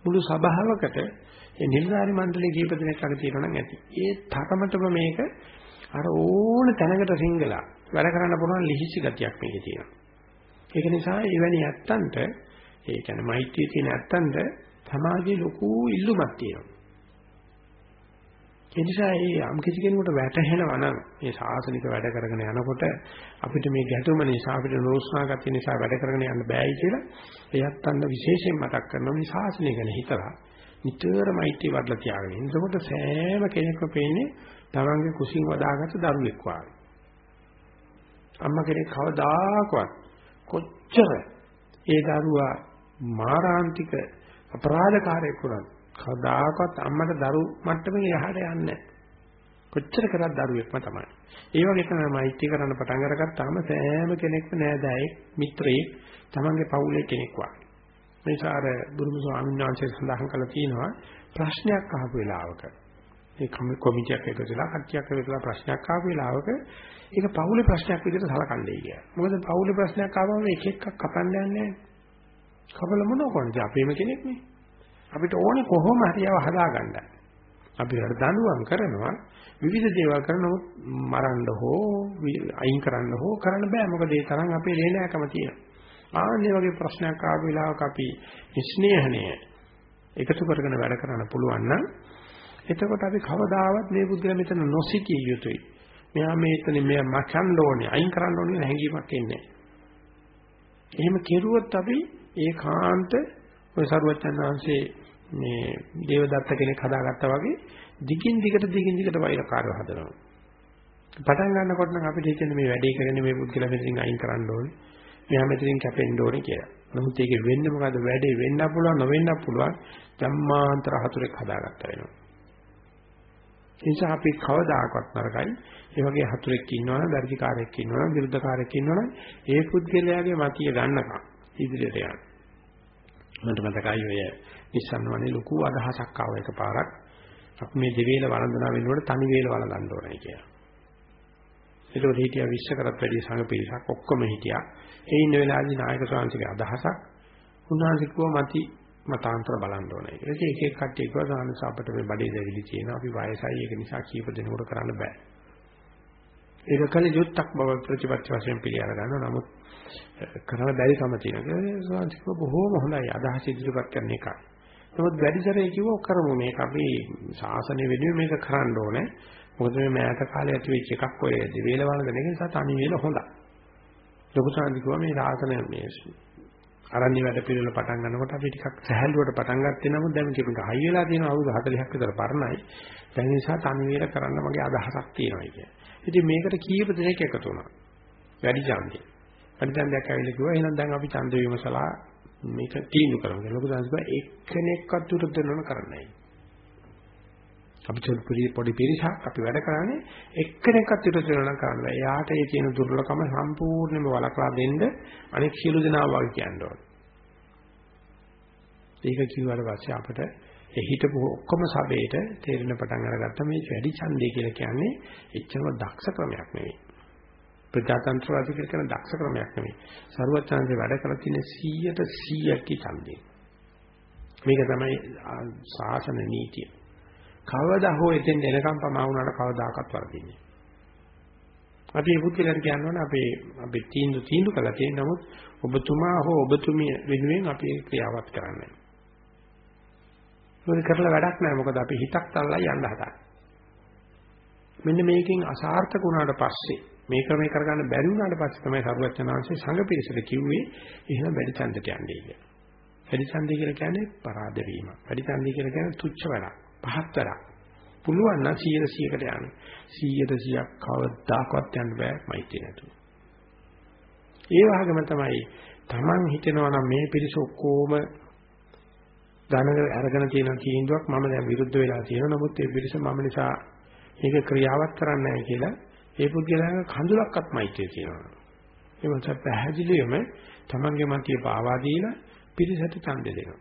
මුළු සභාවකට ඒ නිර්ධාරි මණ්ඩලයේ කීප දෙනෙක් ළඟ තියෙනවා නම් ඇති. ඒ තරමටම මේක අර ඕන තැනකට සිංගලා වැඩ කරන්න පුළුවන් ලිහිසි ගතියක් මේකේ තියෙනවා. ඒක නිසා එවැනි ඇත්තන්ට ඒ කියන්නේ මෛත්‍රිය තියෙන ඇත්තන්ට සමාජයේ ලොකු ඉල්ලුමක් තියෙනවා. ඒ නිසා මේ යම් කිසි කෙනෙකුට වැටහෙනවා නම් මේ සාසනික වැඩ කරගෙන යනකොට අපිට මේ ගැටුම නිසා අපිට නෝස්නා ගතිය නිසා වැඩ කරගෙන යන්න බෑයි කියලා එයත් අන්න විශේෂයෙන් මතක් කරනවා මේ සාසනය ගැන හිතලා නිතරම මෛත්‍රී වඩලා තියාගෙන ඉන්න. එතකොට සෑම කෙනෙක්ම පේන්නේ තමන්ගේ කුසින් වදාගත්ත දරුවෙක් වගේ. අම්මා කෙනෙක් කවදාකවත් කොච්චර ඒ දරුවා මාරාන්තික අපරාධකාරයෙක් වුණත් කවදාකවත් අම්මට දරු මට්ටමේ යහට යන්නේ නැහැ. කොච්චර කරත් දරුවෙක්ම තමයි. ඒ වගේ තමයි මෛත්‍රී කරන්න පටන් අරගත්තාම සෑම කෙනෙක්ම නෑදෑයෙක්, මිත්‍රයෙක්, තමන්ගේ පවුලේ කෙනෙක් වගේ. මේ සාර බුදුම ස්වාමීන් වහන්සේ සඳහන් කළා තියෙනවා ප්‍රශ්නයක් අහපු වෙලාවක ඒ කොමිටියක් එකතු වෙලා කට්ටියක් එකතු වෙලා ප්‍රශ්නයක් ආපු වෙලාවක ඒක පවුලේ ප්‍රශ්නයක් විදිහට සලකන්නේ කියලා. මොකද පවුලේ ප්‍රශ්නයක් ආවම එක එකක් කපන්න යන්නේ නැහැ. කපල මොනව කරන්නේ? අපේම කෙනෙක් නේ. අපිට ඕනේ කොහොම හරි යව හදාගන්න. අපි හර දඬුවම් කරනවා විවිධ දේවල් කරනමුත් මරන්න හෝ අයින් කරන්න හෝ කරන්න බෑ මොකද ඒ තරම් අපේ ලේනෑකම තියෙනවා. ආන්නේ වගේ ප්‍රශ්නයක් ආව වෙලාවක අපි ස්නේහණය එකතු කරගෙන වැඩ කරන්න පුළුවන් නම් එතකොට අපි කවදාවත් මේ බුද්ධිය මෙතන නොසිතිය යුතුයි. මෙයා මේතන මෙයා මචන් ඕනේ අයින් කරන්න ඕනේ හැඟීමක් එන්නේ. එහෙම කෙරුවොත් අපි ඒකාන්ත ඔය සරුවච්චන් වහන්සේ මේ දේවදත්ත කෙනෙක් හදාගත්තා වගේ දිගින් දිගට දිගින් දිගට වෛරකාරව හදනවා. පටන් ගන්නකොට නම් අපිට හිතෙන්නේ මේ වැඩේ කරන්නේ මේ පුද්ගලයා මෙතනින් අයින් කරන්න ඕනේ. මෙහා මෙතනින් කැපෙන්න ඕනේ කියලා. නමුත් ඒකේ වෙන්නේ මොකද්ද? වැඩේ වෙන්න පුළුවන් නොවෙන්න පුළුවන් ධම්මාන්තර හතුරෙක් හදාගත්ත වෙනවා. ඒ නිසා අපි කවදාකවත් නරකයි. ඒ වගේ හතුරෙක් ඉන්නවනම්, දර්ශිකාරයෙක් ඉන්නවනම්, විරුද්ධකාරයෙක් ඉන්නවනම් ඒ පුද්ගලයාගේ මතිය ගන්නකම් ඉදිරියට යන්න. මට මතකයි ඔය ඉස්සන්වනේ ලොකු අදහසක් ආව එකපාරක්. අපි මේ දෙවේල වළඳනා වෙනකොට තනි වේල වළඳන්න ඕනේ කියලා. ඒකෝ හිටියා විශ්ව කරත් වැඩි සංඝ පිරිසක් ඔක්කොම හිටියා. ඒ ඉන්න වෙලාවේදී නායක ස්වාමීන්ගේ අදහසක් උන්වහන්සේ කිව්වා මති මතාන්තර බලන්න ඕනේ. ඒක එක එක කට්ටිය කිව්වා සානස අපිට මේ බඩේ දැවිලි තියෙනවා. අපි වයසයි ඒක නිසා කීප දෙනෙකුට කරන්න බෑ. ඒක කලේ යුක්තක් බව ප්‍රතිපත්ති වශයෙන් පිළිඅර ගන්නවා. නමුත් කරන බැරි කම තියෙනවා. ඒ සාන්තික බොහෝම හොඳයි අදහස් ඉදිරිපත් කරන එක. නමුත් වැඩිසරේ කිව්ව කරමු මේක අපි ශාසනය වෙනුවෙන් මේක කරන්න ඕනේ. මොකද මේ මෑත කාලේ ඇති වෙච්ච එකක් ඔය දෙවේල වළඳන එක නිසා තනි වේල හොඳයි. ලොකු සාන්තිකව මේ ශාසනය මේ අරණ්‍ය වැඩ පිළිවෙල පටන් ගන්නකොට අපි ටිකක් සහැල්ලුවට පටන් ගත්තේ නමුත් දැන් මේක හයි වෙලා තියෙන අවුරුදු 40ක් විතර පරණයි. දැන් නිසා තනි වේල කරන්න මගේ අදහසක් තියෙනවා කියන්නේ. ඉතින් මේකට කීප දෙනෙක් එකතු වුණා. වැඩි ඡන්දේ. වැඩි ඡන්දයක් ඇවිල්ලා කිව්වා එහෙනම් දැන් අපි ඡන්ද විමසලා මේක තීන්දුව කරමු කියලා. ලොකු සංස්කෘතිය එක්කෙනෙක්වත් විරුද්ධ වෙනවන කරන්නේ අපි චොල්පුරි පොඩි පිරිසක් අපි වැඩ කරන්නේ එක්කෙනෙක්වත් විරුද්ධ වෙනවන කරන්නේ. එයාට ඒ තියෙන දුර්ලභකම සම්පූර්ණයෙන්ම වළක්වා දෙන්න අනෙක් සියලු දෙනා වගේ කියන්න ඕනේ. ඒක කිව්වට පස්සේ අපිට ඒ හිටපු ඔක්කොම සබේට තේරෙන පටන් අරගත්ත මේ වැඩි ඡන්දය කියලා කියන්නේ එච්චරම දක්ෂ ක්‍රමයක් නෙවෙයි. ප්‍රජාතන්ත්‍රවාදී කියලා කියන දක්ෂ ක්‍රමයක් නෙවෙයි. සරුවචාන්සේ වැඩ කරලා තියෙන 100ට 100ක් ඡන්දේ. මේක තමයි ශාසන නීතිය. කවදා හෝ එතෙන් එනකම් පමා වුණාට කවදාකවත් වරදින්නේ. අපි මේ පුත්‍රයන්ට කියනවනේ අපේ අපි තීන්දුව තීන්දුව කළා තියෙන නමුත් ඔබතුමා හෝ ඔබතුමිය වෙනුවෙන් අපි ක්‍රියාවත් කරන්නේ. ඒක කරලා වැඩක් නැහැ මොකද අපි හිතක් තල්ලා යන්න හදා. මෙන්න මේකෙන් අසාර්ථක වුණාට පස්සේ මේ ක්‍රමේ කරගන්න බැරි වුණාට පස්සේ තමයි සරුවචනාංශයේ සංඝ පිරිසට කිව්වේ එහෙනම් වැඩි ඡන්දට යන්නේ කියලා. වැඩි ඡන්දය කියලා කියන්නේ පරාද වීම. වැඩි ඡන්දය කියලා කියන්නේ තුච්ච වැඩක්, පහත් වැඩක්. පුළුවන් නම් 100 100කට යන්න. 100 100ක් කවදාකවත් යන්න බෑ මෛත්‍රිය නැතුව. ඒ වගේම තමයි Taman හිතනවා නම් මේ පිරිස ඔක්කොම ධනක අරගෙන තියෙන තීන්දුවක් මම දැන් විරුද්ධ වෙලා තියෙනවා. නමුත් ඒ පිරිස මම නිසා මේක ක්‍රියාවක් කරන්නේ නැහැ කියලා ඒ පුද්ගලයාගේ කඳුලක්වත් මෛත්‍රිය තියෙනවා. ඒ මොකද පැහැදිලිවම Tamanගේ මතිය පාවා දීලා පිරිසට ඡන්ද දෙනවා.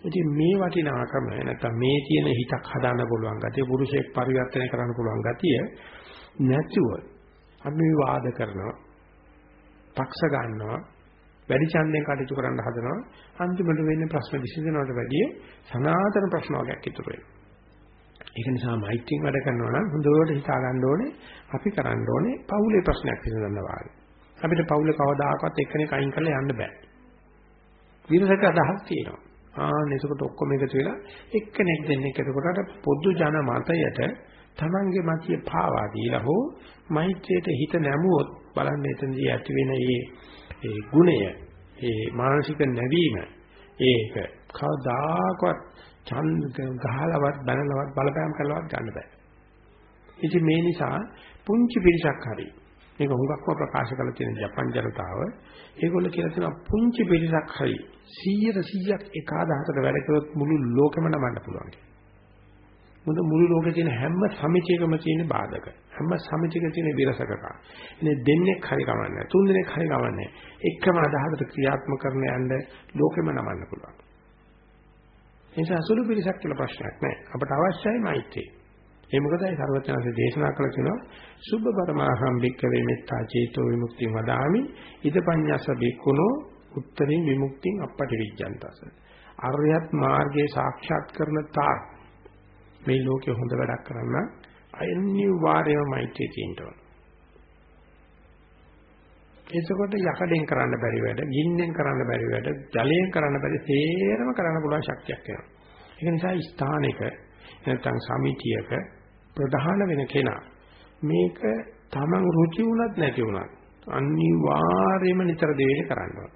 ඉතින් මේ වටිනාකම නැත්නම් මේ තියෙන හිතක් හදාන්න පුළුවන් ගතිය පුරුෂයෙක් පරිවර්තනය කරන්න පුළුවන් ගතිය නැතුව අපි වාද කරනවා පක්ෂ ගන්නවා වැඩි ඡන්දයෙන් කටයුතු කරන්න හදනවා අන්තිමට වෙන්නේ ප්‍රශ්න විසඳනවට වැඩිය සනාතන ප්‍රශ්න වර්ගයක් ඉතුරු වෙනවා ඒක නිසා මෛත්‍රියෙන් වැඩ කරනවා නම් හොඳට හිතා ගන්න ඕනේ අපි කරන්න ඕනේ පවුලේ ප්‍රශ්නයක් විසඳන්න වාගේ. අපිට පවුලේ කවදාකවත් එක්කෙනෙක් අයින් කරලා යන්න බෑ. විරසක අදහස් තියෙනවා. ආන්න එතකොට ඔක්කොම එකතු වෙලා එක්කෙනෙක් දෙන්නෙක් එතකොට පොදු ජන මතයට තමන්ගේ මතිය පාවා දීලා හෝ මෛත්‍රියට හිත නැමුවොත් බලන්න එතනදී ඇති වෙන මේ ඒ ගුණය ඒ මානසික නැවීම ඒක කවදාකවත් ඡන්ද ගහලවත් බනලවත් බලපෑම් කළවත් ගන්න බෑ. ඉතින් මේ නිසා පුංචි පිරිසක් හරි මේක හුඟක්ම ප්‍රකාශ කරලා තියෙන ජපන් ජනතාව ඒගොල්ලෝ කියලා තියෙනවා පුංචි පිරිසක් හරි 100 100ක් එක අදහසට වැඩ කරොත් මුළු ලෝකෙම නමන්න පුළුවන්. මොකද මුළු ලෝකේ තියෙන හැම සමිතියකම තියෙන බාධක හැම සමිතියක තියෙන විරසකක ඉතින් දෙන්නෙක් හරි කවන්නේ තුන් දෙනෙක් හරි කවන්නේ එකම අදහසට ක්‍රියාත්මක කරන යන්න ලෝකෙම නමන්න පුළුවන් ඒ නිසා අසුළු පිරිසක් කියලා ප්‍රශ්නයක් නැහැ. අපට අවශ්‍යයි මෛත්‍රිය. ඒ මොකදයි සර්වඥාන්සේ දේශනා කළ තියෙනවා සුබ්බ පරමාහම් භික්කවේ මෙත්තා චේතෝ විමුක්තිය වදාමි. ඉදපඤ්ඤස බික්කුණෝ උත්තරින් විමුක්තිය අපටි විජ්ජන්තස අරියත් මාර්ගයේ සාක්ෂාත් කරන තාක් මේ ලෝකේ හොඳ වැඩක් කරන්න අනිවාර්යයෙන්ම මෛත්‍රිය තියෙන්න ඕන. එතකොට යකඩෙන් කරන්න බැරි වැඩ, ගින්නෙන් කරන්න බැරි වැඩ, ජලයෙන් කරන්න බැරි සේරම කරන්න පුළුවන් ශක්තියක් එනවා. ඒක නිසා ස්ථානික නැත්නම් සමිතියක ප්‍රධාන වෙන කෙනා මේක තමන් රුචි වුණත් නැති වුණත් අනිවාර්යයෙන්ම නිතර දෙවෙනි කරන්න ඕන.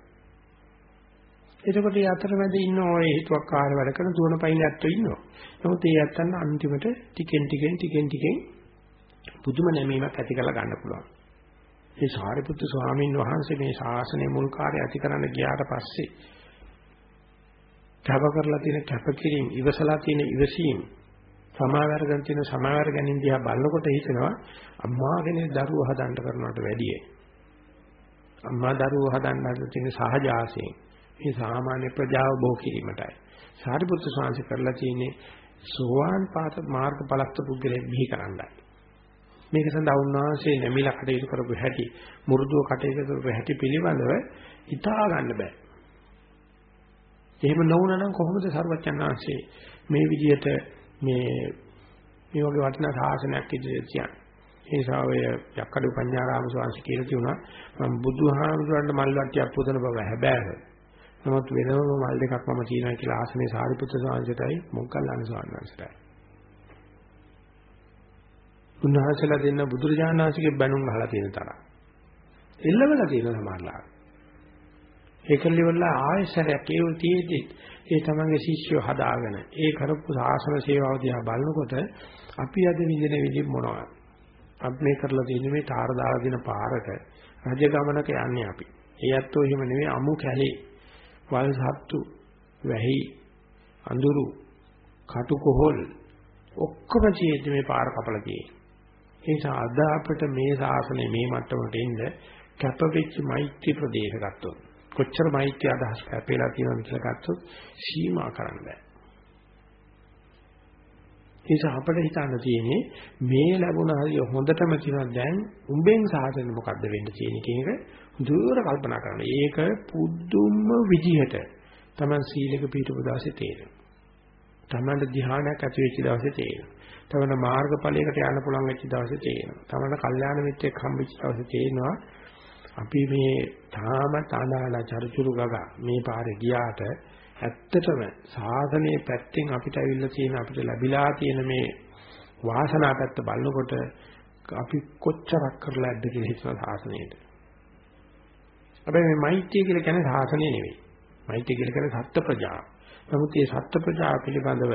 එතකොට මේ අතරමැද ඉන්න ඔය හිතුවක් කාර්ය වැඩ කරන දුවන පයින් ඇත්තෝ ඉන්නවා. නමුත් ඒ ඇත්තන් අන්තිමට ටිකෙන් ටිකෙන් ටිකෙන් ටිකෙන් පුදුම නැමීමක් ඇති කරලා ගන්න පුළුවන්. මේ සාරිපුත්තු ස්වාමීන් වහන්සේ මේ ශාසනය මුල් කාර්ය ඇති කරන්න ගියාට පස්සේ කැප කරලා තියෙන කැපකිරීම, ඉවසලා තියෙන ඉවසීම, සමාවැරගෙන තියෙන සමාවැර ගැනීම දිහා බලනකොට හිතෙනවා අම්මා කෙනෙක් දරුවෝ හදන්න කරනවට වැඩිය. අම්මා දරුවෝ හදන්න හදන තියෙන සහජ ආසයෙන් මේ සාමාන්‍ය ප්‍රජාව බෝ කිරීමටයි. සාරිපුත්‍ර ශාන්ති කරලා තියෙන්නේ සෝවාන් පාත මාර්ග පලස්ත පුද්ගලෙක් බිහි කරන්නයි. මේක සඳහා උන්වහන්සේ නැමිලා කටයුතු කරපු හැටි, මුරුදුව කටයුතු කරපු හැටි පිළිබඳව හිතා ගන්න බෑ. එහෙම නොවුනනම් කොහොමද සර්වචන් වහන්සේ මේ විදිහට මේ මේ වගේ වටිනා ශාසනයක් ඉදිරියට තියන්නේ? ඒ නිසා ඔය යක්කඩු පඤ්ඤාරාම ස්වාමීන් කියලා කියුණා මම බුදුහාමුදුරන්ට මල් වට්ටියක් පුදන බව හැබෑව. නමුත් වෙනම මල් දෙකක් මම තියනවා කියලා ආසනේ සාරිපුත්‍ර ස්වාමීන්ටයි මොග්ගල්ලාන ස්වාමීන්ටයි. උන්වහන්සේලා දෙන්න බුදුරජාණන් වහන්සේගේ බණුන් අහලා තියෙන තරම්. එල්ලවලා තියෙන සමහරලා. ඒකල්ලිවල ආයසරයක් ඒ උතියේදී ඒ තමන්ගේ ශිෂ්‍යව හදාගෙන ඒ කරපු සාසන සේවාව දිහා බලනකොට අපි අද විඳින විදි මොනවද? අපි මේ කරලා තියෙන මේ තාර දාලා දෙන පාරක රජ ගමනක යන්නේ අපි. ඒ ඇත්තෝ එහෙම නෙවෙයි අමු කැලේ වල් සත්තු, වැහි, අඳුරු, කටු කොහොල් ඔක්කොම ජීවිතේ මේ පාර කපලා තියෙන්නේ. ඒ නිසා අද අපිට මේ ශාසනය මේ මට්ටමට එන්න කැපවෙච්ච මෛත්‍රී ප්‍රදේශ ගත්තොත් කොච්චර මෛත්‍රී අදහස් කැපේලා තියෙනවද කියලා ගත්තොත් සීමා කරන්න බෑ. නිසා අපිට හිතන්න තියෙන්නේ මේ ලැබුණ හරිය හොඳටම තියෙනවා දැන් උඹෙන් සාසනෙ මොකද්ද වෙන්න තියෙන්නේ කියන එක දුර කල්පනා කරන්න. ඒක පුදුම විදිහට Taman සීලක පිටුපු දවසේ තේරෙනවා. Taman ධ්‍යානයක් ඇති වෙච්ච දවසේ තේරෙනවා. Taman මාර්ගඵලයකට යන්න පුළුවන් වෙච්ච දවසේ තේරෙනවා. Taman කල්යාණ මිත්‍රෙක් හම්බෙච්ච දවසේ තේරෙනවා. අපි මේ තාම තනාලා චරිචුරු ගගා මේ පාරේ ගියාට ඇත්තටම සාධනයේ පැත්තෙන් අපිට ඇවිල්ලා තියෙන අපිට ලැබිලා තියෙන මේ වාසනාව පැත්ත බලනකොට අපි කොච්චරක් කරලා ඇද්ද කියලා හිතන සාසනයට. හැබැයි මේ මෛත්‍රිය කියලා කියන්නේ සාසනය නෙවෙයි. මෛත්‍රිය කියලා කියන්නේ සත්ත්ව ප්‍රජා. නමුත් මේ සත්ත්ව ප්‍රජා පිළිබඳව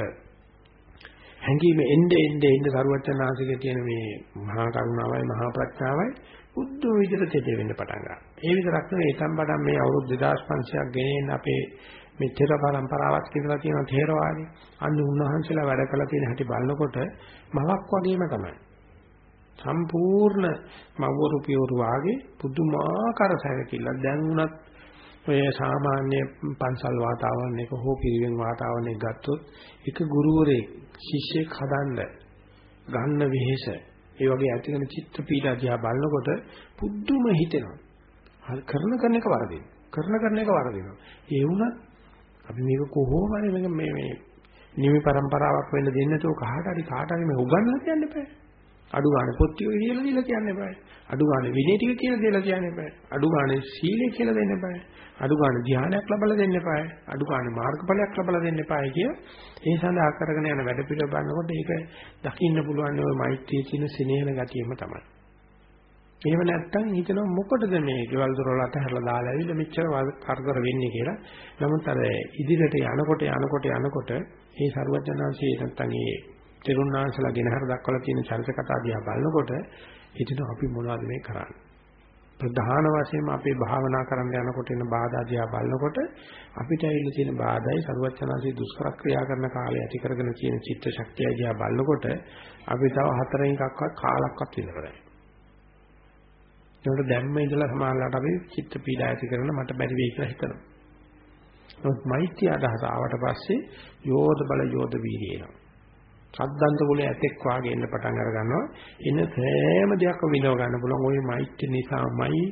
හැඟීම එnde එnde එnde සරුවචනාංශයේ තියෙන මේ මහා කරුණාවයි මහා ප්‍රඥාවයි බුද්ධ විදිහට තෙද වෙන්න පටන් ගන්නවා. ඒ විතරක් නෙවෙයි සම්බඩම් මේ අවුරුදු 2500ක් ගෙනෙන්න අපේ මේ තෙර පරම්පරාවක් කියලා තියෙන තේරවාදී අන්න උන්වහන්සේලා වැඩ කළ තියෙන හැටි බලනකොට මලක් වගේම තමයි. සම්පූර්ණ මව්වරු පියවරු වාගේ පුදුමාකාර සැලකිල්ල දැන් උනත් ඔය සාමාන්‍ය පන්සල් වාතාවරණයක හෝ පිරිවෙන් වාතාවරණයක ගත්තොත් එක ගුරුවරයෙක් ශිෂ්‍යෙක් හදන්න ගන්න වෙහෙස ඒ වගේ ඇතිවෙන චිත්ත පීඩා දිහා බලනකොට පුදුම හිතෙනවා. කරන කරන එක වරදින. කරන කරන එක වරදිනවා. ඒ වුණත් අපි මේක කොහොම හරි මේක මේ මේ නිමි પરම්පරාවක් වෙන්න දෙන්නේ නැතුව කාට හරි කාට හරි මේ උගන්වලා කියන්න එපා. අඩු ගන්න පොත් ටික කියලා දීලා කියන්න එපා. අඩු ගන්න විනය ටික කියලා දීලා කියන්න එපා. අඩු ගන්න සීලය කියලා දෙන්න එපා. අඩු ගන්න ධ්‍යානයක් ලබලා දෙන්න එපා. අඩු ගන්න මාර්ගඵලයක් ලබලා දෙන්න එපා කිය. ඒ සඳහා කරගෙන යන වැඩ පිළිවෙල බලනකොට ඒක දකින්න පුළුවන් ඔය මෛත්‍රියේ තියෙන සිනේන ගතියම තමයි. එහෙම නැත්තම් හිතනවා මොකටද මේ ගෙවල් දොරවල් අතහැරලා දාලා ඇවිල්ලා මෙච්චර කරදර වෙන්නේ කියලා. නමුත් අර ඉදිරියට යනකොට යනකොට යනකොට මේ සරුවචනාංශයේ නැත්තම් මේ තෙරුණාංශලා ගෙනහර දක්වලා තියෙන චරිත කතා දිහා බලනකොට හිතෙනවා අපි මොනවද මේ කරන්නේ. ප්‍රධාන වශයෙන්ම අපේ භාවනා කරන්න යනකොට එන බාධා දිහා බලනකොට අපිට ඇවිල්ලා තියෙන බාධායි සරුවචනාංශයේ දුෂ්කර ක්‍රියා කරන කාලේ ඇති කරගෙන තියෙන චිත්ත ශක්තිය දිහා බලනකොට අපි තව හතරෙන් එකක්වත් කාලක්වත් ඉඳලා ඒකට දැම්ම ඉඳලා සමානලාට අපි චිත්ත පීඩා ඇති කරන මට බැරි වෙයි කියලා හිතනවා. නමුත් මෛත්‍රිය අදහස ආවට පස්සේ යෝධ බල යෝධ වීර්යය එනවා. සද්දන්ත කුලේ ඇතෙක් වාගේ එන්න පටන් අර ගන්නවා. එන සෑම දෙයක්ම විඳව ගන්න පුළුවන් ওই මෛත්‍රිය නිසාමයි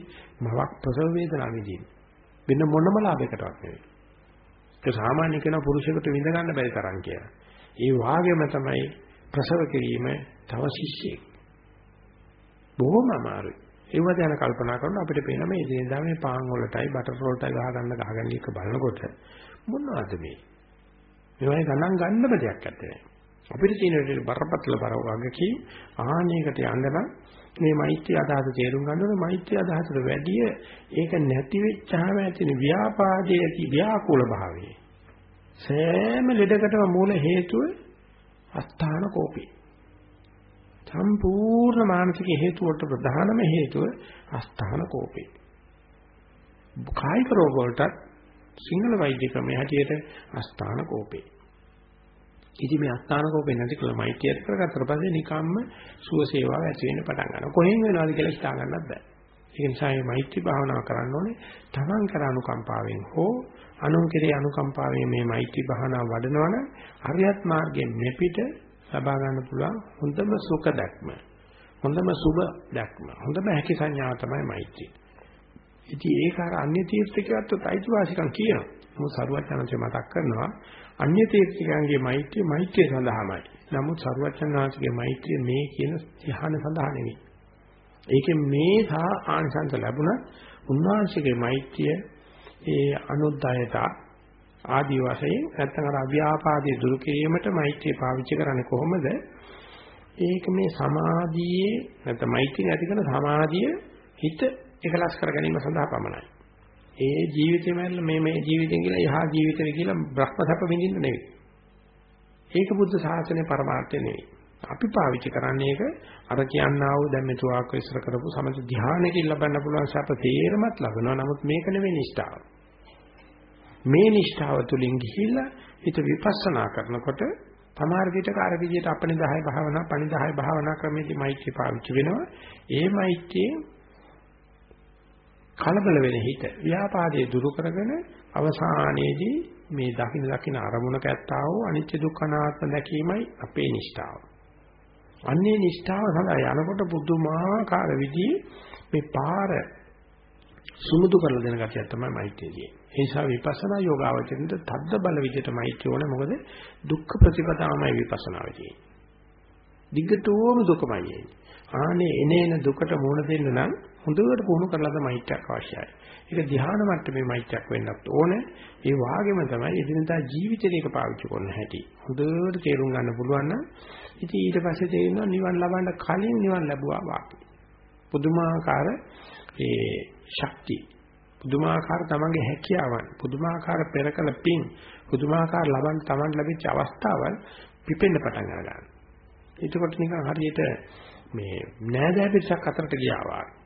මවක් ප්‍රසව වේදනාව විඳින්නේ. වෙන මොනම ලාභයකටවත් නෙවෙයි. ඒක සාමාන්‍ය කෙනා පුරුෂයෙකුට විඳ ගන්න බැරි තරම් කියලා. ඒ වාගේම තමයි ප්‍රසව කිරීම තව ශිෂ්‍යෙක්. බොහොම අමාරුයි. ඒවද යන කල්පනා කරන අපිට පේන මේ ඉතින්දා මේ පාන් වලටයි බටර් වලටයි ගහ ගන්න ගහගන්න එක බලනකොට මොනවද මේ? මේවයි ගණන් ගන්නම දෙයක් නැත්තේ. අපිට තියෙන විදිහට බරපතල බර වගකී ආහනයකට යන්න නම් මේ මෛත්‍රී අදහස තේරුම් ගන්න ඕනේ මෛත්‍රී අදහසට වැඩිය ඒක නැති වෙච්චාම ඇතින ව්‍යාපාදයේ ඇති ව්‍යාකූල භාවය. සෑම ලෙඩකටම මූල හේතුව අස්ථාන කෝපී. සම්පූර්ණ මානසික හේතු වලට ප්‍රධානම හේතුව අස්ථාන කෝපේ. කායික රෝග වලට සිංහල වෛද්‍ය ක්‍රමයේ හැටියට අස්ථාන කෝපේ. ඉතින් මේ අස්ථාන කෝපේ නැති කියලා මෛත්‍රිය කරගත්තට පස්සේ නිකම්ම සුව සේවාව ඇති වෙන්න පටන් ගන්නවා. කොහෙන් වෙනවද කියලා හිතා ගන්නත් බෑ. ඒ නිසා මේ මෛත්‍රී භාවනාව කරන්න ඕනේ තමන් කර අනුකම්පාවෙන් හෝ අනුන් කෙරේ අනුකම්පාවෙන් මේ මෛත්‍රී භාවනාව වඩනවනම් අරියත් මාර්ගයෙන් මෙපිට ලබා ගන්න පුළුවන් හොඳම සුඛ දැක්ම. හොඳම සුබ දැක්ම. හොඳම හැකි සංඥාව තමයි මෛත්‍රිය. ඉතින් ඒක අර අන්‍ය තීර්ථකයන්ට අයිතිවාසිකම් කියනවා. මොකද සරුවචනන්සේ මතක් කරනවා අන්‍ය තීර්ථකයන්ගේ මෛත්‍රිය මෛත්‍රිය සඳහාමයි. නමුත් සරුවචනන්සේගේ මෛත්‍රිය මේ කියන ධ්‍යාන සඳහා නෙවෙයි. ඒකෙන් මේ සා ආනිසංස ලැබුණා උන්වහන්සේගේ මෛත්‍රිය ඒ අනුද්යතා ආදී වශයෙන් නැත්නම් අර අව්‍යාපාදයේ දුරු කිරීමට මෛත්‍රිය පාවිච්චි කරන්නේ කොහොමද? ඒක මේ සමාධියේ නැත්නම් මෛත්‍රිය ඇති කරන සමාධිය හිත එකලස් කර ගැනීම සඳහා පමණයි. ඒ ජීවිතේම මේ මේ ජීවිතෙන් කියලා එහා ජීවිතේ කියලා බ්‍රහ්මසප විඳින්න නෙවෙයි. ඒක බුද්ධ ශාසනයේ පරමාර්ථය නෙවෙයි. අපි පාවිච්චි කරන්නේ ඒක අර කියන්නා වූ දැන් මෙතුආක ඉස්සර කරපු සමථ ධානයකින් ලබන්න පුළුවන් සප තේරමත් ලබනවා. නමුත් මේක නෙවෙයි නිෂ්ඨාව. මේ නිෂ්ඨාව තුලින් ගිහිල්ලා හිත විපස්සනා කරනකොට තමාර විදිහට කාර විදිහට අපනිදාය භාවනා පනිදාය භාවනා ක්‍රමයේදී මෛත්‍රී පාවිච්චි වෙනවා. ඒ මෛත්‍රියේ කලබල වෙන හිත ව්‍යාපාදයේ දුරු කරගෙන අවසානයේදී මේ දකින දකින අරමුණක ඇත්තා වූ අනිත්‍ය දුක්ඛ අනාත්ම දැකීමයි අපේ නිෂ්ඨාව. අන්නේ නිෂ්ඨාව සඳහා යනකොට පුදුමාකාර විදිහේ මේ පාර සුමුදු කරලා දෙන ගැතියක් තමයි මෛත්‍රියදී. ඒ නිසා විපස්සනා යෝගාවචරින්ද තද්ද බල විදිහට මෛත්‍රිය ඕනේ මොකද දුක්ඛ ප්‍රතිපදාමයි විපස්සනාවේ තියෙන්නේ. දිග්ගතෝම දුකමයි එන්නේ. ආනේ එනේන දුකට මුහුණ දෙන්න නම් හොඳට පුහුණු කරලාද මෛත්‍රියක් අවශ්‍යයි. ඒක ධ්‍යාන මට්ටමේ මෛත්‍රියක් වෙන්නත් ඕනේ. ඒ වාගේම තමයි එදිනදා ජීවිතේ ඒක පාවිච්චි කරන්න හැටි. හොඳට තේරුම් ගන්න පුළුවන් නම් ඉතින් ඊට පස්සේ තේරෙනවා නිවන් ලබන්න කලින් නිවන් ලැබුවා වාගේ. පුදුමාකාර ඒ ශක්තිය පුදුමාකාර තමන්ගේ හැකියාවන් පුදුමාකාර පෙරකල පින් පුදුමාකාර ලබන් තමන් ලැබිච්ච අවස්ථාවල් පිපෙන්න පටන් ගන්නවා. එතකොට නිකන් හරියට මේ නෑදෑ පිටසක් අතරට ගියා වගේ.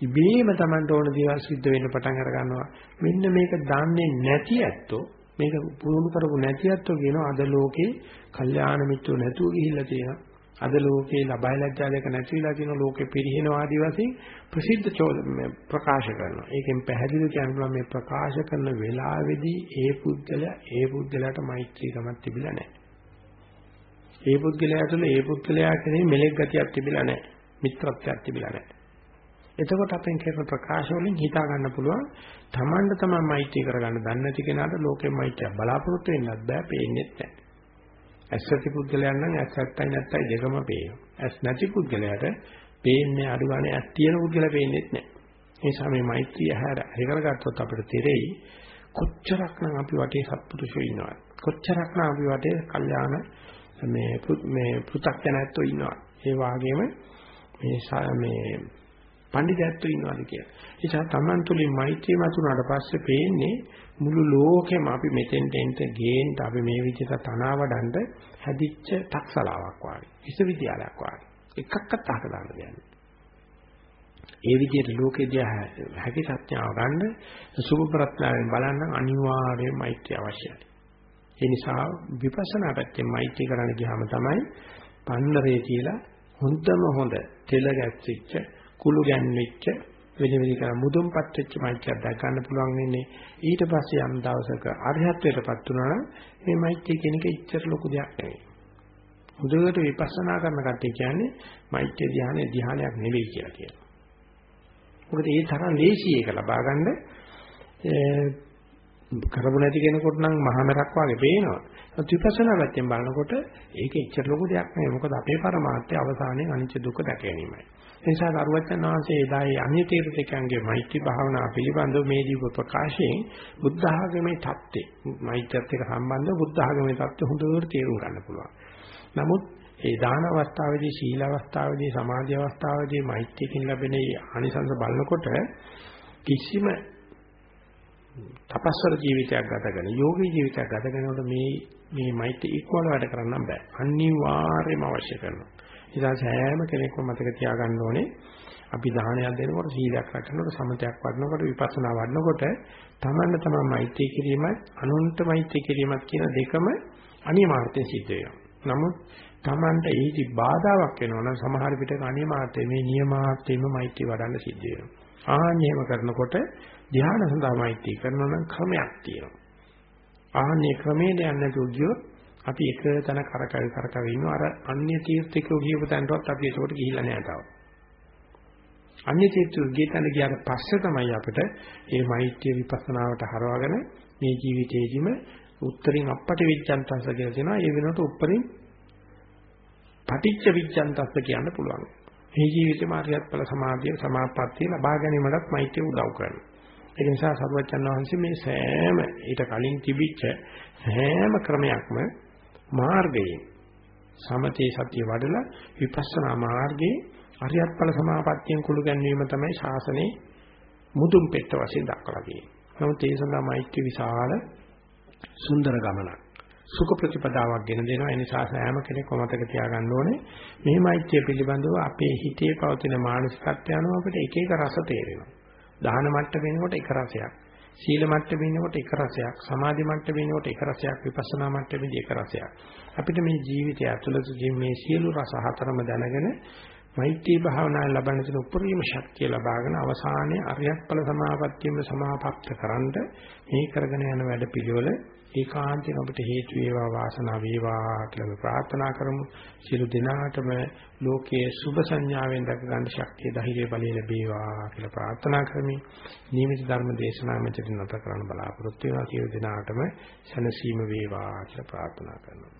ඉබේම Tamanට ඕන දේවල් සිද්ධ වෙන්න පටන් අර ගන්නවා. මෙන්න මේක දන්නේ නැති ඇත්තෝ මේක පුරුදු කරපු නැති ඇත්තෝ කියනවා අද ලෝකේ කල්යාණ මිත්‍රෝ නැතුව ගිහිල්ලා තියෙනවා. අද ලෝකේ ලබයි ලැජ්ජා දෙක නැතිලා තියෙන ලෝකේ පිරිහෙන ආදී වශයෙන් ප්‍රසිද්ධ ප්‍රකාශ කරනවා. ඒකෙන් පැහැදිලි කියනවා මේ ප්‍රකාශ කරන වෙලාවේදී ඒ පුද්ගලයා ඒ පුද්ගලයාට මෛත්‍රීකමක් තිබිලා නැහැ. ඒ පුද්ගලයා තුළ ඒ පුද්ගලයා කෙරෙහි මෙලෙක් ගතියක් තිබිලා නැහැ. මිත්‍රත්වයක් තිබිලා නැහැ. එතකොට අපෙන් කරන ප්‍රකාශ වලින් හිතා ගන්න පුළුවන් තමන්ට තමන් මෛත්‍රී කරගන්න දන්නේ නැති කෙනාට ලෝකෙ මෛත්‍රිය බලාපොරොත්තු වෙන්නත් බෑ පේන්නේ නැහැ. ඇස්සති පුද්ගලයන් නම් ඇස් ඇත්තයි නැත්තයි දෙකම පේනවා. ඇස් නැති පුද්ගලයාට පේන්නේ අඩුවනේ ඇස් තියෙන පුද්ගලයා පේන්නේ නැහැ. ඒ නිසා මේ මෛත්‍රිය හැර හරිකරගත්තොත් අපිට තෙරෙයි කොච්චරක්නම් අපි වටේ සත්පුරුෂයෝ ඉන්නවද? කොච්චරක්නම් අපි වටේ කල්යාණ මේ මේ පෘථග්ජනයත්ෝ ඉන්නවා. ඒ වාගේම මේ මේ පඬිජයත්ෝ ඉන්නවාද කියලා. ඒ නිසා Taman තුලින් මෛත්‍රිය මතුනාට පස්සේ පේන්නේ මුළු ලෝකෙම අපි මෙතෙන්ට එන්ට ගේන්න අපි මේ විදිහට තනවාඩන්න හැදිච්ච තක්සලාවක් වාගේ. විශ්වවිද්‍යාලයක් වාගේ. එකක්වත් අහක දාන්න දෙන්නේ. ඒ විදිහට ලෝකෙදී හැකි සත්‍යාව ගන්න සුභ ප්‍රඥාවෙන් බලන්න අනිවාර්යයෙන් මෛත්‍රිය අවශ්‍යයි. ඒ නිසා විපස්සනා පැත්තෙන් මෛත්‍රී කරන්න ගියාම තමයි පන්නරේ කියලා හොඳම හොඳ තෙල ගැස්සිච්ච කුළු ගැන්වෙච්ච වෙන වෙන කරා මුදුන්පත් වෙච්ච මෛත්‍රියක් දැක ගන්න පුළුවන් වෙන්නේ ඊට පස්සේ යම් දවසක අරිහත්ත්වයටපත් වුණා නම් මේ මෛත්‍රිය කියන එක ඉච්චර ලොකු දෙයක් නෙවෙයි. මුදුවට විපස්සනා කරන කට්ටිය කියන්නේ මෛත්‍රිය ධ්‍යානෙ ධ්‍යානයක් නෙවෙයි කියලා කියනවා. මොකද ඒ තරම් ලේසි එක ලබා ගන්න කරබු නැති කෙනෙකුට නම් මහමරක් වගේ පේනවා. විපස්සනා පැත්තෙන් බලනකොට ඒක එච්චර ලොකු දෙයක් නෙවෙයි. මොකද අපේ පරමාර්ථය අවසානයේ අනිච්ච දුක දැක ගැනීමයි. ඒ නිසා කරුවචන් වහන්සේ එදායි අන්‍ය තීර්ථකයන්ගේ මෛත්‍රී භාවනා පිළිබඳව මේ දීප ප්‍රකාශයෙන් බුද්ධ ආගමේ தත්ත්වය මෛත්‍රියත් එක්ක සම්බන්ධව බුද්ධ ආගමේ தත්ත්වය හොඳට තේරුම් ගන්න පුළුවන්. නමුත් ඒ දාන අවස්ථාවේදී සීල අවස්ථාවේදී සමාධි අවස්ථාවේදී මෛත්‍රියකින් ලැබෙන ආනිසංස බලනකොට කිසිම තපස්වර ජීවිතයක් ගත කරන යෝගී ජීවිතයක් ගත කරනකොට මේ මේ මෛත්‍රී ඉක්මවල වැඩ කරන්න බෑ. අනිවාර්යයෙන්ම අවශ්‍ය කරනවා. නිසා සෑම කෙනෙක්ම මතක තියාගන්න ඕනේ අපි දානයක් දෙනකොට සීලයක් රැකනකොට සමතයක් වඩනකොට විපස්සනා වඩනකොට තමන්න තමන් මෛත්‍රී කිරීමයි අනුන්ට මෛත්‍රී කිරීමත් කියන දෙකම අනිවාර්යයෙන් සිද්ධ වෙනවා. නමුත් තමන්ට ඒටි බාධාවක් වෙනවා නම් සමහර විටක අනිමාර්ථය මේ නියමාර්ථයෙන්ම මෛත්‍රී වඩන්න සිද්ධ වෙනවා. ආන්නේම කරනකොට ධ්‍යාන සඳහා මෛත්‍රී කරනවා නම් ක්‍රමයක් තියෙනවා. ආන්නේ ක්‍රමයට යන්නේ නැතුව ගියොත් අපි එක තැන කරකැවි කරකැවි ඉන්නවා අර අන්‍ය තීර්ථකෝ කියපු තැනටවත් අපි ඒකට ගිහිල්ලා නැහැ තාම. අන්‍ය තීර්ථකෝ ගියතන ගියාට පස්සේ තමයි අපිට මේ මෛත්‍රිය විපස්සනාවට හරවගෙන මේ ජීවිතේදිම උත්තරින් අපට විච්ඡන්තස්ස කියලා තියෙනවා ඒ වෙනකොට උත්තරින් පටිච්ච විච්ඡන්තස්ස කියන්න පුළුවන්. මේ ජීවිතේ මාර්ගයත් ඵල සමාධිය සමාපත්තිය ලබා ගැනීමකට මෛත්‍රිය උදව් කරනවා. ඒ නිසා සර්වචන් වහන්සේ මේ සෑම ඊට කලින් තිබිච්ච සෑම ක්‍රමයක්ම මාර්ගයේ සමතේ සතිය වඩලා විපස්සනා මාර්ගයේ අරියත් ඵල සමාපත්තියෙන් කුළු ගැන්වීම තමයි ශාසනයේ මුදුන් පෙත්ත වශයෙන් දක්වලා තියෙන්නේ. නමුත් ඒ සඳහා මෛත්‍රී විශාල සුන්දර ගමනක්. සුඛ ප්‍රතිපදාවක් ගෙන දෙනවා. ඒ නිසා සෑම කෙනෙක්ම මතක තියාගන්න ඕනේ මේ මෛත්‍රිය පිළිබඳව අපේ හිතේ පවතින මානසිකත්වය අනුව අපිට එක එක රස තේරෙනවා. දාන මට්ටම වෙනකොට එක රසයක්. සීල මට්ටමේ ඉන්නකොට එක රසයක් සමාධි මට්ටමේ ඉන්නකොට එක රසයක් විපස්සනා මට්ටමේදී එක රසයක්. අපිට මේ ජීවිතය ඇතුළතදී මේ සියලු රස හතරම දැනගෙන මෛත්‍රී භාවනාවෙන් ලබන තුන උපරිම ශක්තිය ලබාගෙන අවසානයේ අරියත් ඵල සමාපත්තියම සමාපත්ත කරන්ඩ මේ කරගෙන යන වැඩ පිළිවෙල ඒකාන්තයෙන් අපිට හේතු වේවා වාසනාව වේවා කියලා අපි ප්‍රාර්ථනා කරමු. සියලු දෙනාටම ලෝකයේ සුභ සංඥාවෙන් දැක ගන්න ශක්තිය ධෛර්ය බලය ලැබේවා කියලා ප්‍රාර්ථනා කරමි. නියමිත ධර්ම දේශනාව මෙතන නැත කරන්න බලාපොරොත්තු වෙනවා. සියලු දෙනාටම සැනසීම වේවා කියලා ප්‍රාර්ථනා කරනවා.